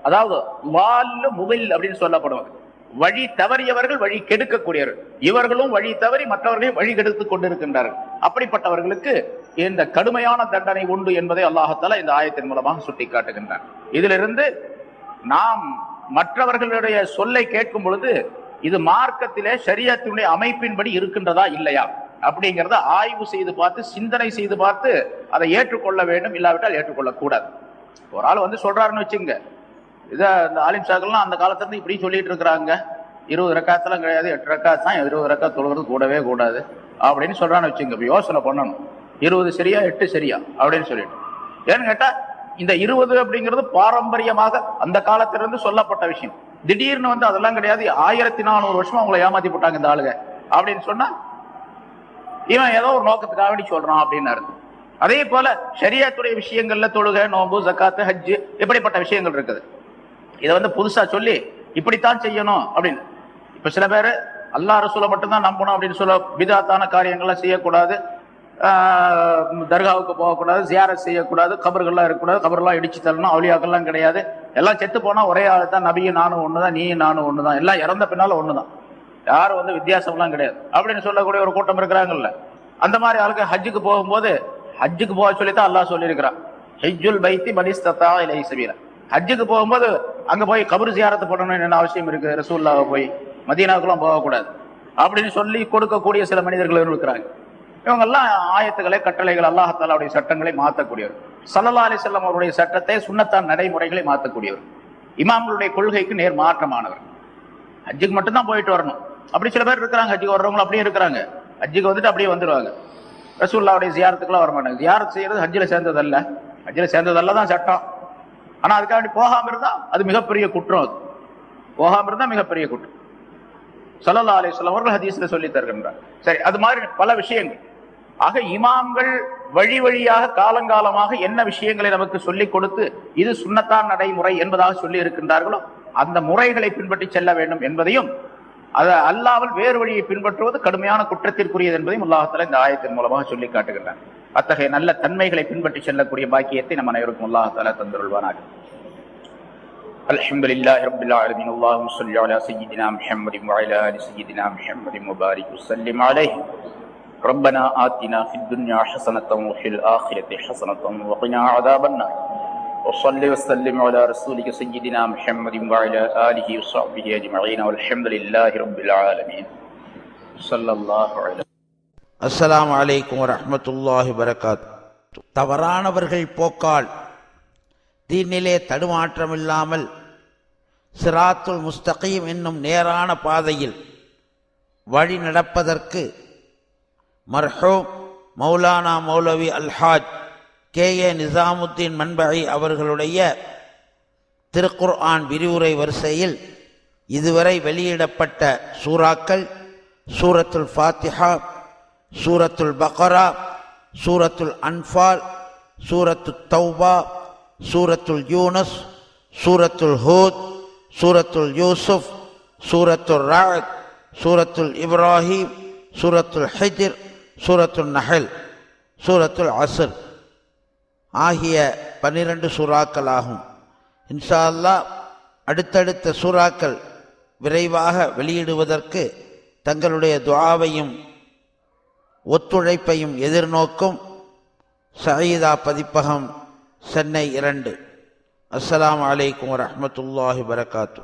அதாவது வால்லு முதல் அப்படின்னு சொல்லப்படுவாங்க. வழி தவறியவர்கள் வழி கெடுக்கக்கூடியவர்கள் இவர்களும் வழி தவறி மற்றவர்களையும் வழி கெடுத்துக் கொண்டிருக்கின்றார்கள். அப்படிப்பட்டவர்களுக்கு இந்த கடுமையான தண்டனை உண்டு என்பதை அல்லாஹத்தால இந்த ஆயத்தின் மூலமாக சுட்டிக்காட்டுகின்றார் இதிலிருந்து நாம் மற்றவர்களுடைய சொல்லை கேட்கும் பொழுது இது மார்க்கத்திலே சரியத்தினுடைய அமைப்பின்படி இருக்கின்றதா இல்லையா? அப்படிங்கிறத ஆய்வு செய்து பார்த்து சிந்தனை செய்து பார்த்து அதை ஏற்றுக்கொள்ள வேண்டும் இல்லாவிட்டால் ஏற்றுக்கொள்ளக்கூடாது. ஒரு ஆள் வந்து சொல்றாருன்னு வச்சுங்க இதை இந்த ஆலிம் சாக்கள்லாம் அந்த காலத்துலேருந்து இப்படி சொல்லிட்டு இருக்கிறாங்க. இருபது ரக்காத்தெல்லாம் கிடையாது எட்டு ரக்காத் தான் இருபது ரக்கா தொழுகிறது கூடவே கூடாது. அப்படின்னு சொல்கிறான்னு வச்சுங்க இப்போ யோசனை பண்ணணும். இருபது சரியா எட்டு சரியா? அப்படின்னு சொல்லிட்டு. ஏன்னு கேட்டால் இந்த இருபது அப்படிங்கிறது பாரம்பரியமாக அந்த காலத்திலிருந்து சொல்லப்பட்ட விஷயம். திடீர்னு வந்து அதெல்லாம் கிடையாது ஆயிரத்தி நானூறு வருஷமா அவங்களை ஏமாத்தி போட்டாங்க இந்த ஆளுங்க. அப்படின்னு சொன்னா இவன் ஏதோ ஒரு நோக்கத்துக்காக வேண்டி சொல்றான் அப்படின்னு அர்த்தம். அதே போல ஷரியத்துடைய விஷயங்கள்ல தொழுகை நோம்பு ஜக்காத்து ஹஜ்ஜு இப்படிப்பட்ட விஷயங்கள் இருக்குது. இதை வந்து புதுசா சொல்லி இப்படித்தான் செய்யணும் அப்படின்னு. இப்ப சில பேர் அல்லாஹ் ரசூலை மட்டும்தான் நம்பணும் அப்படின்னு சொல்ல விதாத்தான காரியங்கள்லாம் செய்யக்கூடாது. தர்காவுக்கு போகக்கூடாது ஜியாரத் செய்யக்கூடாது கபர்கள்லாம் இருக்கக்கூடாது கபர்லாம் இடிச்சு தள்ளணும் அவளியாக்கள்லாம் கிடையாது. எல்லாம் செத்து போனால் ஒரே ஆள் தான் நபியும் நானும் ஒன்று தான் நீயும் நானும் ஒன்று தான் எல்லாம் இறந்த பின்னால் ஒன்று தான் யாரும் வந்து வித்தியாசம்லாம் கிடையாது. அப்படின்னு சொல்லக்கூடிய ஒரு கூட்டம் இருக்கிறாங்கல்ல. அந்த மாதிரி ஆளுக்கு ஹஜ்ஜுக்கு போகும்போது ஹஜ்ஜுக்கு போக சொல்லித்தான் அல்லாஹ் சொல்லியிருக்கிறான். ஹெஜ்ஜுல் பைத்தி மனிஸ்தத்தா இலை சபீரா ஹஜ்ஜுக்கு போகும்போது அங்க போய் கபரு சியாரத்தை பண்ணணும்னு என்ன அவசியம் இருக்கு? ரசூல்லாவை போய் மதீனாவுக்குலாம் போகக்கூடாது அப்படின்னு சொல்லி கொடுக்கக்கூடிய சில மனிதர்கள் இருக்கிறாங்க. இவங்கெல்லாம் ஆயத்துக்களை கட்டளைகள் அல்லாஹாலாவுடைய சட்டங்களை மாற்றக்கூடியவர் சல்லா அலி செல்லம் அவருடைய சட்டத்தை சுண்ணத்தான் நடைமுறைகளை மாற்றக்கூடியவர் இமாம்களுடைய கொள்கைக்கு நேர் மாற்றமானவர். ஹஜ்ஜுக்கு மட்டும்தான் போயிட்டு வரணும். அப்படி சில பேர் இருக்கிறாங்க. ஹஜ்ஜுக்கு வர்றவங்களும் அப்படியே இருக்கிறாங்க. ஹஜ்ஜுக்கு வந்துட்டு அப்படியே வந்துடுவாங்க ரசூல்லாவுடைய ஜியாரத்துக்குலாம் வர மாட்டாங்க ஜியாரத் செய்யறது ஹஜ்ஜில் சேர்ந்ததல்ல. ஹஜ்ஜில் சேர்ந்ததல்ல தான் சட்டம். ஆனா அதுக்காண்டி போகாம இருந்தா அது மிகப்பெரிய குற்றம் அது. போகாம இருந்தா மிகப்பெரிய குற்றம். சல்லல்லா அலிஸ்லாம் அவர்கள் ஹதீஸ்ல சொல்லி தருகின்றார். சரி அது மாதிரி பல விஷயங்கள். ஆக இமாம்கள் வழி வழியாக காலங்காலமாக என்ன விஷயங்களை நமக்கு சொல்லிக் கொடுத்து இது சுண்ணத்தான் நடைமுறை என்பதாக சொல்லி இருக்கின்றார்களோ அந்த முறைகளை பின்பற்றி செல்ல வேண்டும் என்பதையும் அதை அல்லாமல் வேறு வழியை பின்பற்றுவது கடுமையான குற்றத்திற்குரியது என்பதையும் அல்லாஹால இந்த ஆயத்தின் மூலமாக சொல்லி காட்டுகின்றார் அத்தகைய நல்ல தன்மைகளை பின்பற்றி செல்லக்கூடிய பாக்கியத்தை நம்ம அனைவருக்கும் அல்லாஹால தந்துருள்வானாக الحمد لله رب العالمين اللهم صل على سيدنا محمد وعلى ال سيدنا محمد وبارك وسلم عليه ربنا آتنا في الدنيا حسنة وفي الآخرة حسنة وقنا عذاب النار وصل وسلم على رسولك سيدنا محمد وعلى آله وصحبه أجمعين والحمد لله رب العالمين صلى الله عليه அஸ்லாம் அலைக்கும் ரஹமத்துல்லாஹி வரகாத் தவறானவர்கள் போக்கால் தீனிலே தடுமாற்றமில்லாமல் சிராத்துல் முஸ்தகீம் என்னும் நேரான பாதையில் வழி நடப்பதற்கு மர்ஹூம் மௌலானா மௌலவி அல்ஹாஜ் கே. ஏ. நிசாமுத்தீன் மண்பகை அவர்களுடைய திருக்குர் ஆன் விரிவுரை வரிசையில் இதுவரை வெளியிடப்பட்ட சூறாக்கள் சூரத்துல் ஃபாத்திஹா சூரத்துல் பக்ரா சூரத்துல் அன்ஃபால் சூரத்து தௌபா சூரத்துல் யூனஸ் சூரத்துல் ஹூத் சூரத்துல் யூசுப் சூரத்துல் ராத் சூரத்துல் இப்ராஹிம் சூரத்துல் ஹஜிர் சூரத்துல் நஹல் சூரத்துல் அசர் ஆகிய பன்னிரண்டு சூறாக்கள் ஆகும் இன்ஷா அல்லாஹ் அடுத்தடுத்த சூறாக்கள் விரைவாக வெளியிடுவதற்கு தங்களுடைய துவாவையும் ஒத்துழைப்பையும் எதிர்நோக்கும் சயீதா பதிப்பகம் சென்னை இரண்டு. அஸ்லாம் அலைக்கும் வரமத்துல்லாஹி வரகாத்து